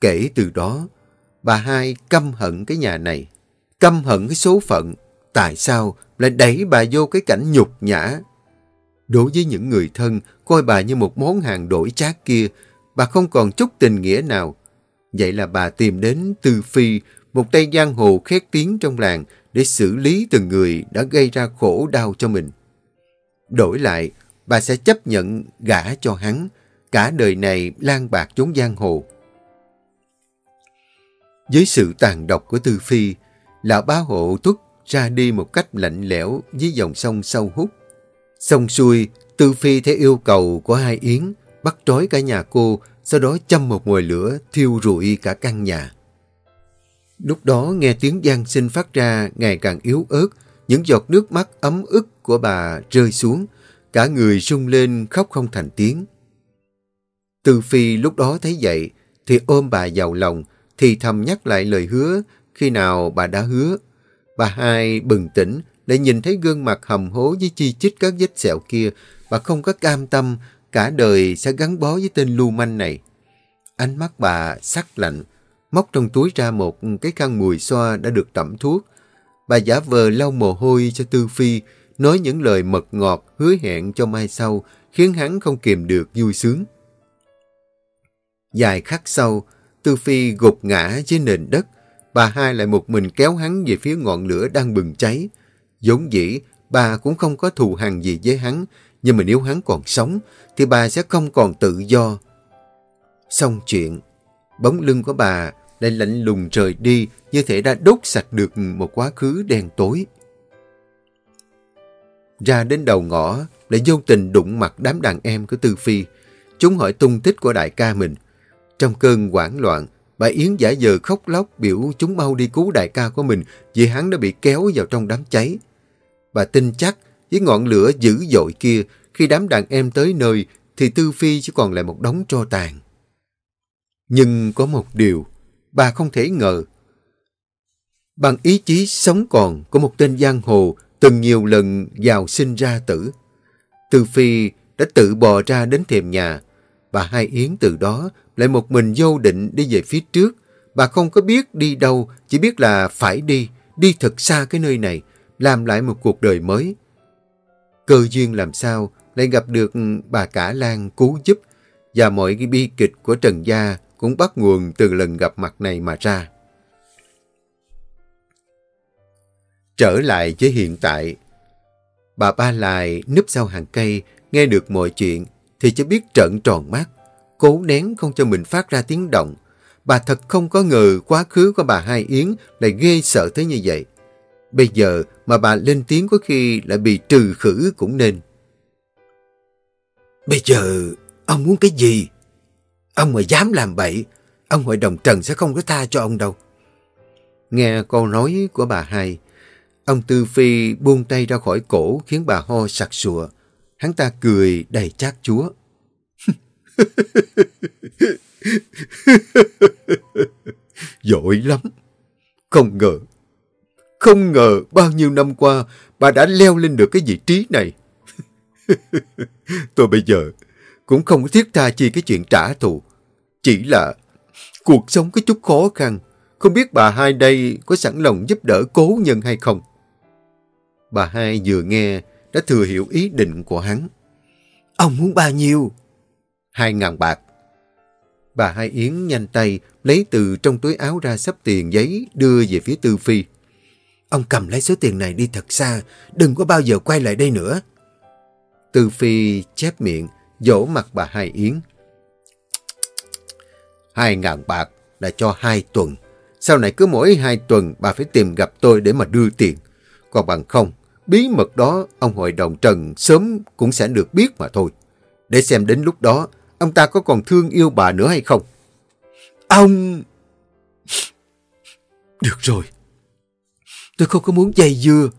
Kể từ đó, bà hai căm hận cái nhà này, căm hận cái số phận, tại sao lại đẩy bà vô cái cảnh nhục nhã. Đối với những người thân, coi bà như một món hàng đổi chát kia, bà không còn chút tình nghĩa nào. Vậy là bà tìm đến Tư Phi, một tay giang hồ khét tiếng trong làng, để xử lý từng người đã gây ra khổ đau cho mình. Đổi lại, bà sẽ chấp nhận gả cho hắn, cả đời này lan bạc chốn giang hồ. Với sự tàn độc của Tư Phi, lão bá hộ tuất ra đi một cách lạnh lẽo dưới dòng sông sâu hút. Xong xuôi, Tư Phi theo yêu cầu của hai Yến, bắt trói cả nhà cô, sau đó châm một ngồi lửa thiêu rụi cả căn nhà. Lúc đó nghe tiếng giang sinh phát ra ngày càng yếu ớt, những giọt nước mắt ấm ức của bà rơi xuống, cả người rung lên khóc không thành tiếng. Từ Phi lúc đó thấy vậy, thì ôm bà vào lòng, thì thầm nhắc lại lời hứa khi nào bà đã hứa. Bà hai bừng tỉnh, để nhìn thấy gương mặt hầm hố với chi chít các vết sẹo kia, bà không có cam tâm, cả đời sẽ gắn bó với tên lưu manh này. Ánh mắt bà sắc lạnh, móc trong túi ra một cái khăn mùi xoa đã được tẩm thuốc. Bà giả vờ lau mồ hôi cho Tư Phi, nói những lời mật ngọt hứa hẹn cho mai sau, khiến hắn không kìm được vui sướng. Dài khắc sau, Tư Phi gục ngã trên nền đất. Bà hai lại một mình kéo hắn về phía ngọn lửa đang bừng cháy. giống dĩ, bà cũng không có thù hằn gì với hắn, nhưng mà nếu hắn còn sống, thì bà sẽ không còn tự do. Xong chuyện, bóng lưng của bà lại lạnh lùng rời đi, như thể đã đốt sạch được một quá khứ đen tối. Ra đến đầu ngõ, lại vô tình đụng mặt đám đàn em của Tư Phi. Chúng hỏi tung tích của đại ca mình. Trong cơn hoảng loạn, bà Yến giả vờ khóc lóc biểu chúng mau đi cứu đại ca của mình vì hắn đã bị kéo vào trong đám cháy. Bà tin chắc với ngọn lửa dữ dội kia, khi đám đàn em tới nơi thì Tư Phi chỉ còn lại một đống tro tàn. Nhưng có một điều, bà không thể ngờ. Bằng ý chí sống còn của một tên giang hồ từng nhiều lần vào sinh ra tử. Từ Phi đã tự bò ra đến thềm nhà. Bà Hai Yến từ đó lại một mình vô định đi về phía trước. Bà không có biết đi đâu, chỉ biết là phải đi, đi thật xa cái nơi này, làm lại một cuộc đời mới. Cơ duyên làm sao lại gặp được bà cả Lan cứu giúp và mọi cái bi kịch của Trần Gia cũng bắt nguồn từ lần gặp mặt này mà ra. Trở lại với hiện tại, bà Ba Lại núp sau hàng cây, nghe được mọi chuyện thì chỉ biết trợn tròn mắt, cố nén không cho mình phát ra tiếng động. Bà thật không có ngờ quá khứ của bà Hai Yến lại ghê sợ tới như vậy. Bây giờ mà bà lên tiếng có khi lại bị trừ khử cũng nên. Bây giờ ông muốn cái gì? Ông mà dám làm bậy, ông hội đồng Trần sẽ không có tha cho ông đâu. Nghe câu nói của bà hai, ông Tư Phi buông tay ra khỏi cổ khiến bà ho sặc sụa. Hắn ta cười đầy chát chúa. Giỏi lắm. Không ngờ, không ngờ bao nhiêu năm qua bà đã leo lên được cái vị trí này. Tôi bây giờ cũng không thiết tha chi cái chuyện trả thù. Chỉ là cuộc sống có chút khó khăn. Không biết bà hai đây có sẵn lòng giúp đỡ cố nhân hay không? Bà hai vừa nghe đã thừa hiểu ý định của hắn. Ông muốn bao nhiêu? Hai ngàn bạc. Bà hai Yến nhanh tay lấy từ trong túi áo ra sắp tiền giấy đưa về phía Tư Phi. Ông cầm lấy số tiền này đi thật xa, đừng có bao giờ quay lại đây nữa. Tư Phi chép miệng, dỗ mặt bà hai Yến. Hai ngàn bạc là cho hai tuần. Sau này cứ mỗi hai tuần bà phải tìm gặp tôi để mà đưa tiền. Còn bằng không, bí mật đó ông hội đồng Trần sớm cũng sẽ được biết mà thôi. Để xem đến lúc đó, ông ta có còn thương yêu bà nữa hay không. Ông... Được rồi. Tôi không có muốn dây dưa.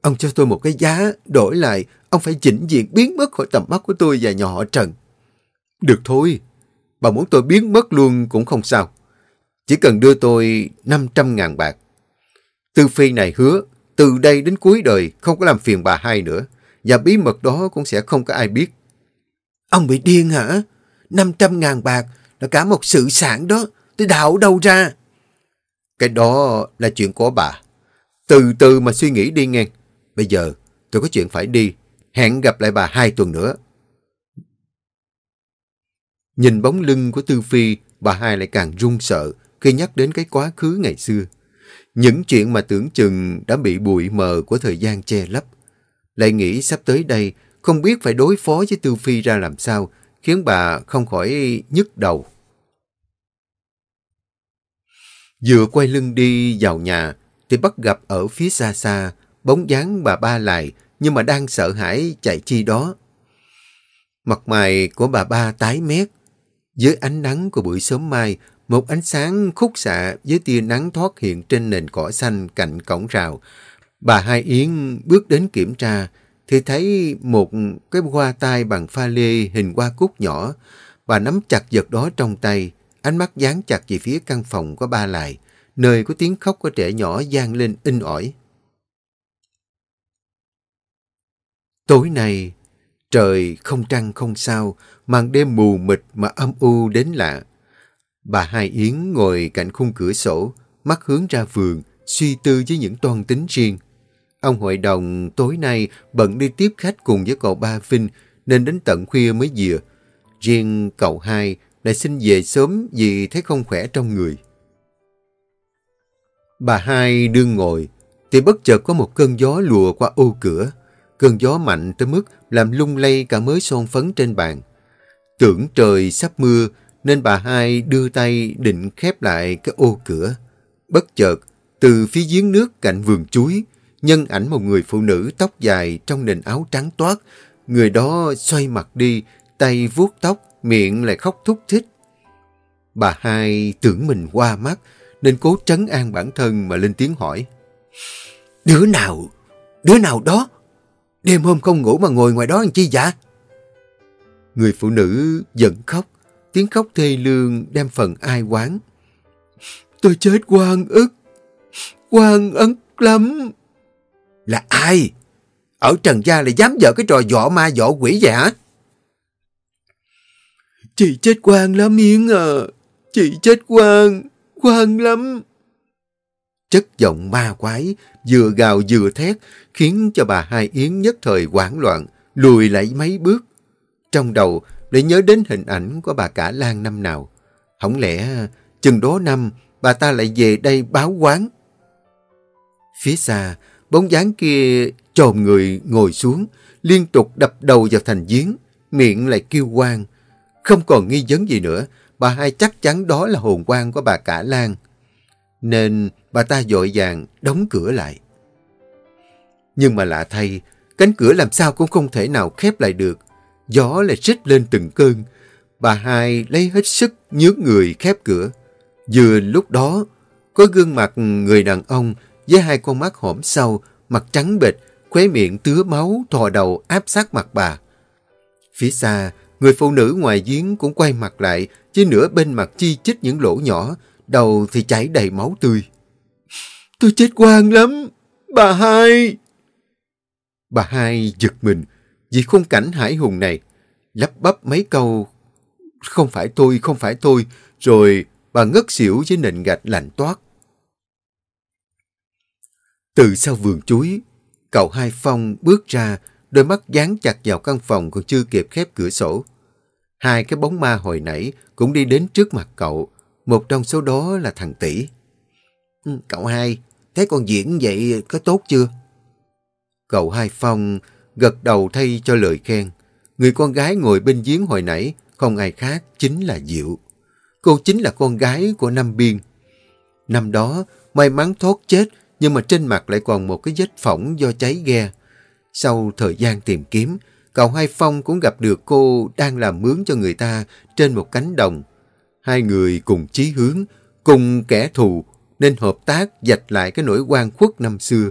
Ông cho tôi một cái giá, đổi lại ông phải chỉnh diện biến mất khỏi tầm mắt của tôi và nhỏ họ Trần. Được thôi, bà muốn tôi biến mất luôn cũng không sao. Chỉ cần đưa tôi 500 ngàn bạc. Tư Phi này hứa, từ đây đến cuối đời không có làm phiền bà hai nữa, và bí mật đó cũng sẽ không có ai biết. Ông bị điên hả? 500 ngàn bạc là cả một sự sản đó, tôi đào đâu ra? Cái đó là chuyện của bà. Từ từ mà suy nghĩ đi nghe. Bây giờ tôi có chuyện phải đi, hẹn gặp lại bà hai tuần nữa. Nhìn bóng lưng của Tư Phi, bà hai lại càng run sợ khi nhắc đến cái quá khứ ngày xưa. Những chuyện mà tưởng chừng đã bị bụi mờ của thời gian che lấp. Lại nghĩ sắp tới đây, không biết phải đối phó với Tư Phi ra làm sao, khiến bà không khỏi nhức đầu. Vừa quay lưng đi vào nhà, thì bắt gặp ở phía xa xa, bóng dáng bà ba lại, nhưng mà đang sợ hãi chạy chi đó. Mặt mày của bà ba tái mét. Dưới ánh nắng của buổi sớm mai, một ánh sáng khúc xạ với tia nắng thoát hiện trên nền cỏ xanh cạnh cổng rào. Bà Hai Yến bước đến kiểm tra, thì thấy một cái hoa tai bằng pha lê hình hoa cúc nhỏ. Bà nắm chặt vật đó trong tay, ánh mắt dán chặt về phía căn phòng của ba lại, nơi có tiếng khóc của trẻ nhỏ gian lên in ỏi. Tối nay, trời không trăng không sao, màn đêm mù mịt mà âm u đến lạ. Bà Hai Yến ngồi cạnh khung cửa sổ, mắt hướng ra vườn, suy tư với những toan tính riêng. Ông hội đồng tối nay bận đi tiếp khách cùng với cậu ba Vinh, nên đến tận khuya mới về. Riêng cậu hai lại xin về sớm vì thấy không khỏe trong người. Bà hai đương ngồi, thì bất chợt có một cơn gió lùa qua ô cửa. Cơn gió mạnh tới mức làm lung lay cả mớ son phấn trên bàn. Tưởng trời sắp mưa, nên bà hai đưa tay định khép lại cái ô cửa. Bất chợt, từ phía giếng nước cạnh vườn chuối, nhân ảnh một người phụ nữ tóc dài trong nền áo trắng toát. Người đó xoay mặt đi, tay vuốt tóc, miệng lại khóc thúc thích. Bà hai tưởng mình qua mắt, nên cố trấn an bản thân mà lên tiếng hỏi. Đứa nào, đứa nào đó, đêm hôm không ngủ mà ngồi ngoài đó làm chi dạ? Người phụ nữ giận khóc, tiếng khóc thê lương đem phần ai quán. Tôi chết quan ức, quan ức lắm. Là ai? Ở Trần Gia lại dám dở cái trò dọ ma dọ quỷ vậy hả? Chị chết quan lắm Yến à. Chị chết quan, quan lắm. Chất giọng ma quái, vừa gào vừa thét, khiến cho bà Hai Yến nhất thời hoảng loạn, lùi lại mấy bước. Trong đầu để nhớ đến hình ảnh của bà cả Lan năm nào. Không lẽ chừng đó năm bà ta lại về đây báo quán? Phía xa, bóng dáng kia trồm người ngồi xuống, liên tục đập đầu vào thành giếng, miệng lại kêu quang. Không còn nghi vấn gì nữa, bà hai chắc chắn đó là hồn quang của bà cả Lan. Nên bà ta dội vàng đóng cửa lại. Nhưng mà lạ thay, cánh cửa làm sao cũng không thể nào khép lại được. Gió lại rít lên từng cơn. Bà hai lấy hết sức nhướng người khép cửa. Vừa lúc đó, có gương mặt người đàn ông với hai con mắt hõm sâu, mặt trắng bệch, khóe miệng tứa máu, thò đầu áp sát mặt bà. Phía xa, người phụ nữ ngoài giếng cũng quay mặt lại, chỉ nửa bên mặt chi chít những lỗ nhỏ, đầu thì chảy đầy máu tươi. Tôi chết quang lắm, bà hai. Bà hai giật mình vì khung cảnh hải hùng này, lắp bắp mấy câu không phải tôi, không phải tôi, rồi bà ngất xỉu với nền gạch lạnh toát. Từ sau vườn chuối, cậu Hai Phong bước ra, đôi mắt dán chặt vào căn phòng còn chưa kịp khép cửa sổ. Hai cái bóng ma hồi nãy cũng đi đến trước mặt cậu, một trong số đó là thằng Tỷ. Ừ, cậu hai, thấy con diễn vậy có tốt chưa? Cậu Hai Phong gật đầu thay cho lời khen. Người con gái ngồi bên giếng hồi nãy không ai khác chính là Diệu. Cô chính là con gái của Nam Biên. Năm đó, may mắn thoát chết nhưng mà trên mặt lại còn một cái vết phỏng do cháy ghe. Sau thời gian tìm kiếm, cậu Hai Phong cũng gặp được cô đang làm mướn cho người ta trên một cánh đồng. Hai người cùng chí hướng, cùng kẻ thù, nên hợp tác dạch lại cái nỗi quan khuất năm xưa.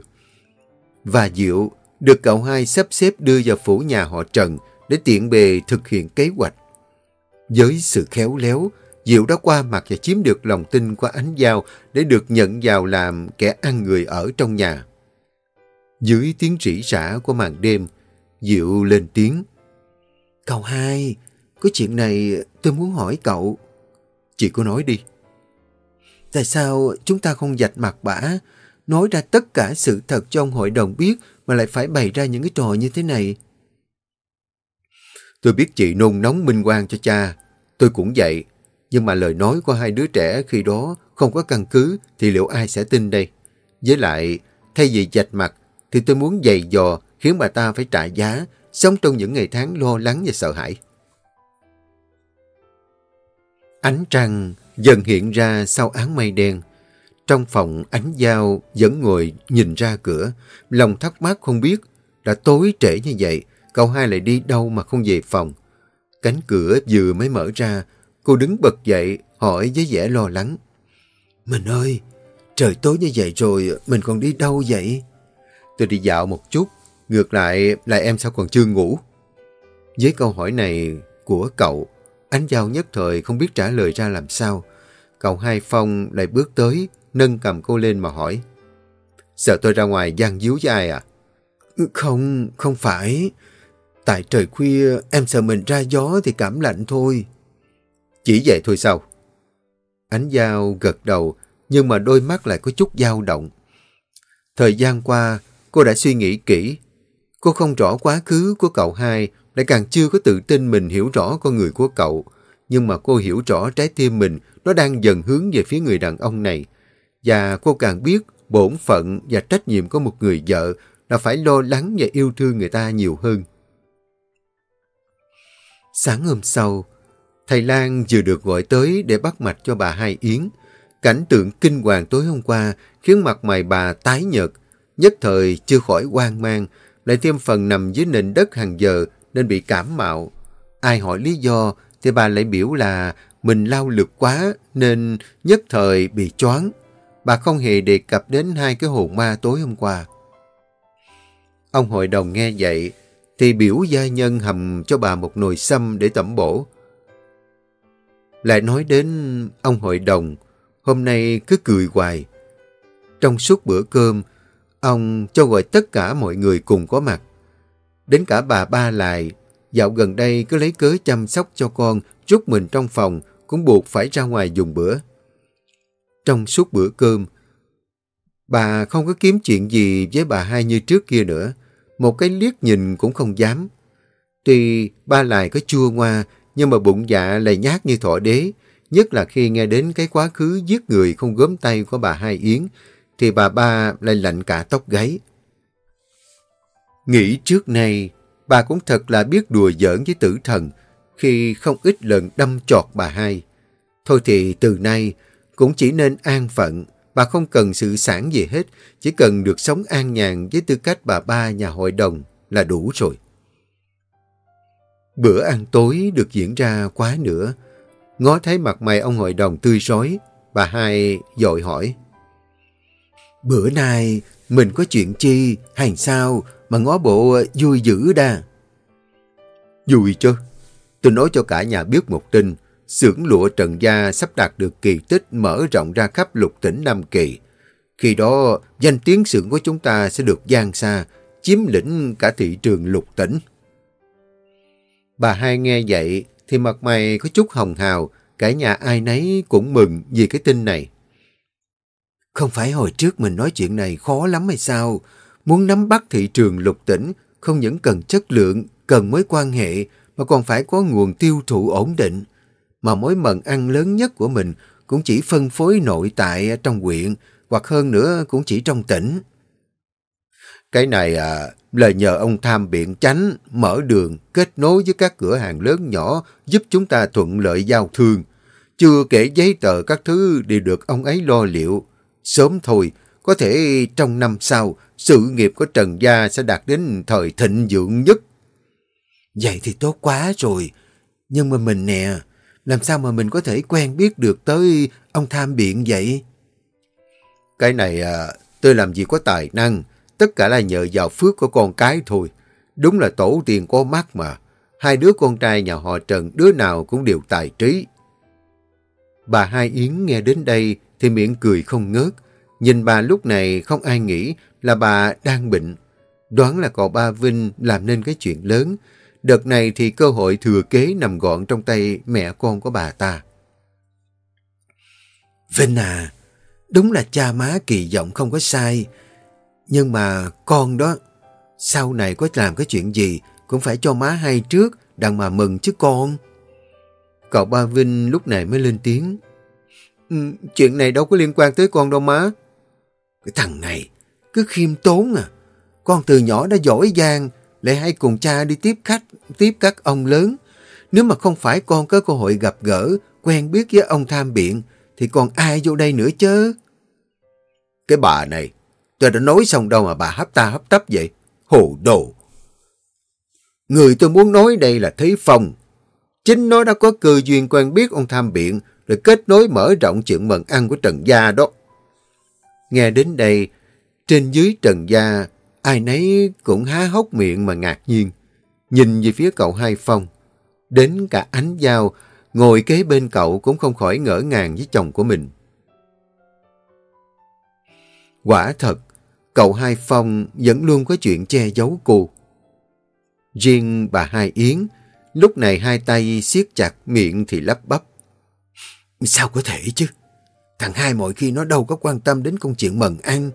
Và Diệu được cậu hai sắp xếp đưa vào phủ nhà họ Trần để tiện bề thực hiện kế hoạch. Với sự khéo léo, Diệu đã qua mặt và chiếm được lòng tin của ánh giao để được nhận vào làm kẻ ăn người ở trong nhà. Dưới tiếng rỉ rả của màn đêm, Diệu lên tiếng. Cậu hai, có chuyện này tôi muốn hỏi cậu. Chị có nói đi. Tại sao chúng ta không dạch mặt bả, nói ra tất cả sự thật cho ông hội đồng biết mà lại phải bày ra những cái trò như thế này? Tôi biết chị nôn nóng minh quan cho cha. Tôi cũng vậy. Nhưng mà lời nói của hai đứa trẻ khi đó không có căn cứ thì liệu ai sẽ tin đây? Với lại, thay vì dạch mặt thì tôi muốn dày dò khiến bà ta phải trả giá sống trong những ngày tháng lo lắng và sợ hãi. Ánh trăng dần hiện ra sau áng mây đen. Trong phòng ánh dao vẫn ngồi nhìn ra cửa, lòng thắc mắc không biết đã tối trễ như vậy, cậu hai lại đi đâu mà không về phòng. Cánh cửa vừa mới mở ra, cô đứng bật dậy hỏi với vẻ lo lắng. Mình ơi, trời tối như vậy rồi, mình còn đi đâu vậy? Tôi đi dạo một chút, ngược lại là em sao còn chưa ngủ? Với câu hỏi này của cậu, Ánh Giao nhất thời không biết trả lời ra làm sao. Cậu Hai Phong lại bước tới, nâng cầm cô lên mà hỏi. Sợ tôi ra ngoài gian díu với ai à? Không, không phải. Tại trời khuya, em sợ mình ra gió thì cảm lạnh thôi. Chỉ vậy thôi sao? Ánh dao gật đầu, nhưng mà đôi mắt lại có chút dao động. Thời gian qua, cô đã suy nghĩ kỹ. Cô không rõ quá khứ của cậu hai, lại càng chưa có tự tin mình hiểu rõ con người của cậu. Nhưng mà cô hiểu rõ trái tim mình nó đang dần hướng về phía người đàn ông này. Và cô càng biết bổn phận và trách nhiệm của một người vợ là phải lo lắng và yêu thương người ta nhiều hơn. Sáng hôm sau, thầy Lan vừa được gọi tới để bắt mạch cho bà Hai Yến. Cảnh tượng kinh hoàng tối hôm qua khiến mặt mày bà tái nhợt, nhất thời chưa khỏi hoang mang, lại thêm phần nằm dưới nền đất hàng giờ nên bị cảm mạo. Ai hỏi lý do thì bà lại biểu là mình lao lực quá nên nhất thời bị choáng. Bà không hề đề cập đến hai cái hồn ma tối hôm qua. Ông hội đồng nghe vậy thì biểu gia nhân hầm cho bà một nồi sâm để tẩm bổ. Lại nói đến ông hội đồng, hôm nay cứ cười hoài. Trong suốt bữa cơm, ông cho gọi tất cả mọi người cùng có mặt. Đến cả bà ba lại, dạo gần đây cứ lấy cớ chăm sóc cho con, rút mình trong phòng, cũng buộc phải ra ngoài dùng bữa. Trong suốt bữa cơm, bà không có kiếm chuyện gì với bà hai như trước kia nữa. Một cái liếc nhìn cũng không dám. Tuy ba lại có chua ngoa, nhưng mà bụng dạ lại nhát như thỏ đế. Nhất là khi nghe đến cái quá khứ giết người không gớm tay của bà Hai Yến, thì bà ba lại lạnh cả tóc gáy. Nghĩ trước nay, bà cũng thật là biết đùa giỡn với tử thần khi không ít lần đâm chọt bà hai. Thôi thì từ nay cũng chỉ nên an phận, bà không cần sự sản gì hết, chỉ cần được sống an nhàn với tư cách bà ba nhà hội đồng là đủ rồi. Bữa ăn tối được diễn ra quá nữa. Ngó thấy mặt mày ông hội đồng tươi rói, bà hai dội hỏi. Bữa nay mình có chuyện chi hay sao mà ngó bộ vui dữ đa? Vui chứ. Tôi nói cho cả nhà biết một tin. Xưởng lụa Trần Gia sắp đạt được kỳ tích mở rộng ra khắp lục tỉnh Nam Kỳ. Khi đó, danh tiếng xưởng của chúng ta sẽ được gian xa, chiếm lĩnh cả thị trường lục tỉnh. Bà hai nghe vậy thì mặt mày có chút hồng hào, cả nhà ai nấy cũng mừng vì cái tin này. Không phải hồi trước mình nói chuyện này khó lắm hay sao? Muốn nắm bắt thị trường lục tỉnh không những cần chất lượng, cần mối quan hệ mà còn phải có nguồn tiêu thụ ổn định. Mà mối mận ăn lớn nhất của mình cũng chỉ phân phối nội tại trong huyện hoặc hơn nữa cũng chỉ trong tỉnh. Cái này à, là nhờ ông tham biện chánh, mở đường, kết nối với các cửa hàng lớn nhỏ giúp chúng ta thuận lợi giao thương. Chưa kể giấy tờ các thứ đều được ông ấy lo liệu. Sớm thôi, có thể trong năm sau, sự nghiệp của Trần Gia sẽ đạt đến thời thịnh vượng nhất. Vậy thì tốt quá rồi. Nhưng mà mình nè, làm sao mà mình có thể quen biết được tới ông tham biện vậy? Cái này à, tôi làm gì có tài năng, tất cả là nhờ vào phước của con cái thôi. Đúng là tổ tiên có mắt mà. Hai đứa con trai nhà họ Trần đứa nào cũng đều tài trí. Bà Hai Yến nghe đến đây thì miệng cười không ngớt. Nhìn bà lúc này không ai nghĩ là bà đang bệnh. Đoán là cậu ba Vinh làm nên cái chuyện lớn. Đợt này thì cơ hội thừa kế nằm gọn trong tay mẹ con của bà ta. Vinh à, đúng là cha má kỳ vọng không có sai. Nhưng mà con đó, sau này có làm cái chuyện gì cũng phải cho má hay trước, đặng mà mừng chứ con. Cậu ba Vinh lúc này mới lên tiếng. Ừ, chuyện này đâu có liên quan tới con đâu má. Cái thằng này cứ khiêm tốn à. Con từ nhỏ đã giỏi giang, lại hay cùng cha đi tiếp khách, tiếp các ông lớn. Nếu mà không phải con có cơ hội gặp gỡ, quen biết với ông tham biện, thì còn ai vô đây nữa chứ? Cái bà này, tôi đã nói xong đâu mà bà hấp ta hấp tấp vậy? Hồ đồ! Người tôi muốn nói đây là Thế Phong. Chính nó đã có cơ duyên quen biết ông tham biện, rồi kết nối mở rộng chuyện mần ăn của Trần Gia đó. Nghe đến đây, trên dưới Trần Gia, ai nấy cũng há hốc miệng mà ngạc nhiên. Nhìn về phía cậu Hai Phong. Đến cả ánh dao, ngồi kế bên cậu cũng không khỏi ngỡ ngàng với chồng của mình. Quả thật, cậu Hai Phong vẫn luôn có chuyện che giấu cô. Riêng bà Hai Yến, lúc này hai tay siết chặt miệng thì lắp bắp. Sao có thể chứ? Thằng hai mọi khi nó đâu có quan tâm đến công chuyện mần ăn.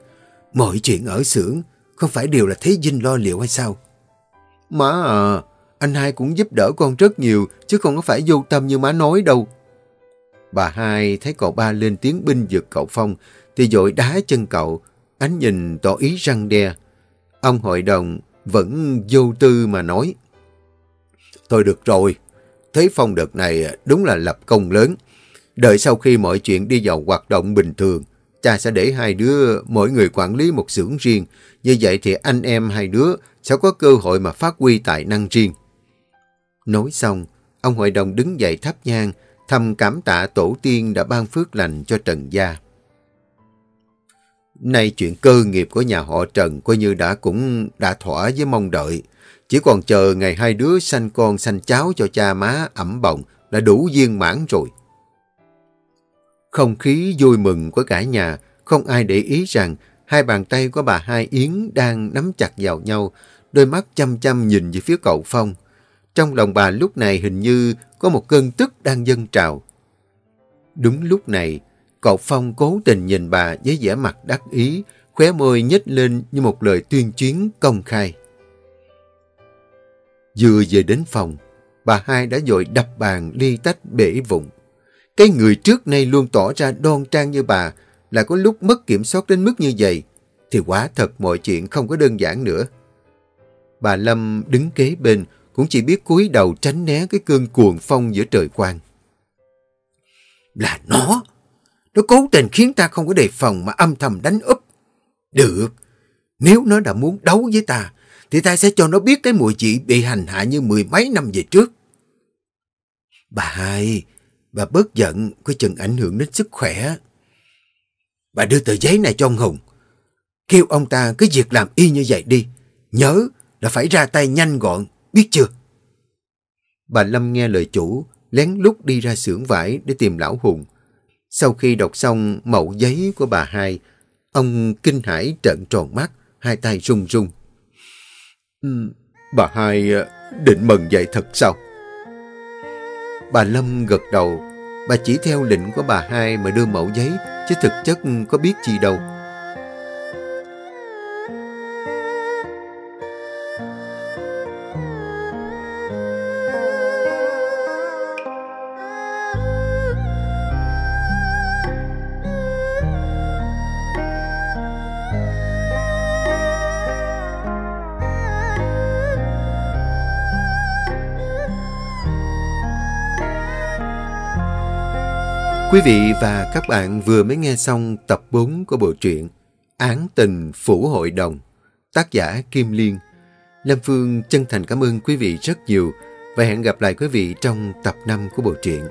Mọi chuyện ở xưởng không phải đều là Thế Vinh lo liệu hay sao? Má à, anh hai cũng giúp đỡ con rất nhiều, chứ không có phải vô tâm như má nói đâu. Bà hai thấy cậu ba lên tiếng binh vực cậu Phong, thì dội đá chân cậu, ánh nhìn tỏ ý răng đe. Ông hội đồng vẫn vô tư mà nói. Thôi được rồi, Thế Phong đợt này đúng là lập công lớn. Đợi sau khi mọi chuyện đi vào hoạt động bình thường, cha sẽ để hai đứa mỗi người quản lý một xưởng riêng. Như vậy thì anh em hai đứa sẽ có cơ hội mà phát huy tài năng riêng. Nói xong, ông hội đồng đứng dậy thắp nhang, thầm cảm tạ tổ tiên đã ban phước lành cho Trần Gia. Nay chuyện cơ nghiệp của nhà họ Trần coi như đã cũng đã thỏa với mong đợi. Chỉ còn chờ ngày hai đứa sanh con sanh cháu cho cha má ẩm bồng đã đủ viên mãn rồi. Không khí vui mừng của cả nhà, không ai để ý rằng hai bàn tay của bà Hai Yến đang nắm chặt vào nhau, đôi mắt chăm chăm nhìn về phía cậu Phong. Trong lòng bà lúc này hình như có một cơn tức đang dâng trào. Đúng lúc này, cậu Phong cố tình nhìn bà với vẻ mặt đắc ý, khóe môi nhếch lên như một lời tuyên chuyến công khai. Vừa về đến phòng, bà hai đã dội đập bàn ly tách bể vụng cái người trước nay luôn tỏ ra đoan trang như bà là có lúc mất kiểm soát đến mức như vậy, thì quả thật mọi chuyện không có đơn giản nữa. Bà Lâm đứng kế bên cũng chỉ biết cúi đầu tránh né cái cơn cuồng phong giữa trời quang. Là nó! Nó cố tình khiến ta không có đề phòng mà âm thầm đánh úp. Được, nếu nó đã muốn đấu với ta, thì ta sẽ cho nó biết cái mùi chị bị hành hạ như mười mấy năm về trước. Bà hai, bà bớt giận, coi chừng ảnh hưởng đến sức khỏe. Bà đưa tờ giấy này cho ông Hùng. Kêu ông ta cứ việc làm y như vậy đi. Nhớ là phải ra tay nhanh gọn, biết chưa? Bà Lâm nghe lời chủ, lén lút đi ra xưởng vải để tìm lão Hùng. Sau khi đọc xong mẫu giấy của bà hai, ông kinh hãi trợn tròn mắt, hai tay run run. Bà hai ờ, định mừng vậy thật sao? Bà Lâm gật đầu, bà chỉ theo lệnh của bà hai mà đưa mẫu giấy, chứ thực chất có biết gì đâu. Quý vị và các bạn vừa mới nghe xong tập 4 của bộ truyện Án tình Phủ Hội Đồng, tác giả Kim Liên. Lâm Phương chân thành cảm ơn quý vị rất nhiều và hẹn gặp lại quý vị trong tập 5 của bộ truyện.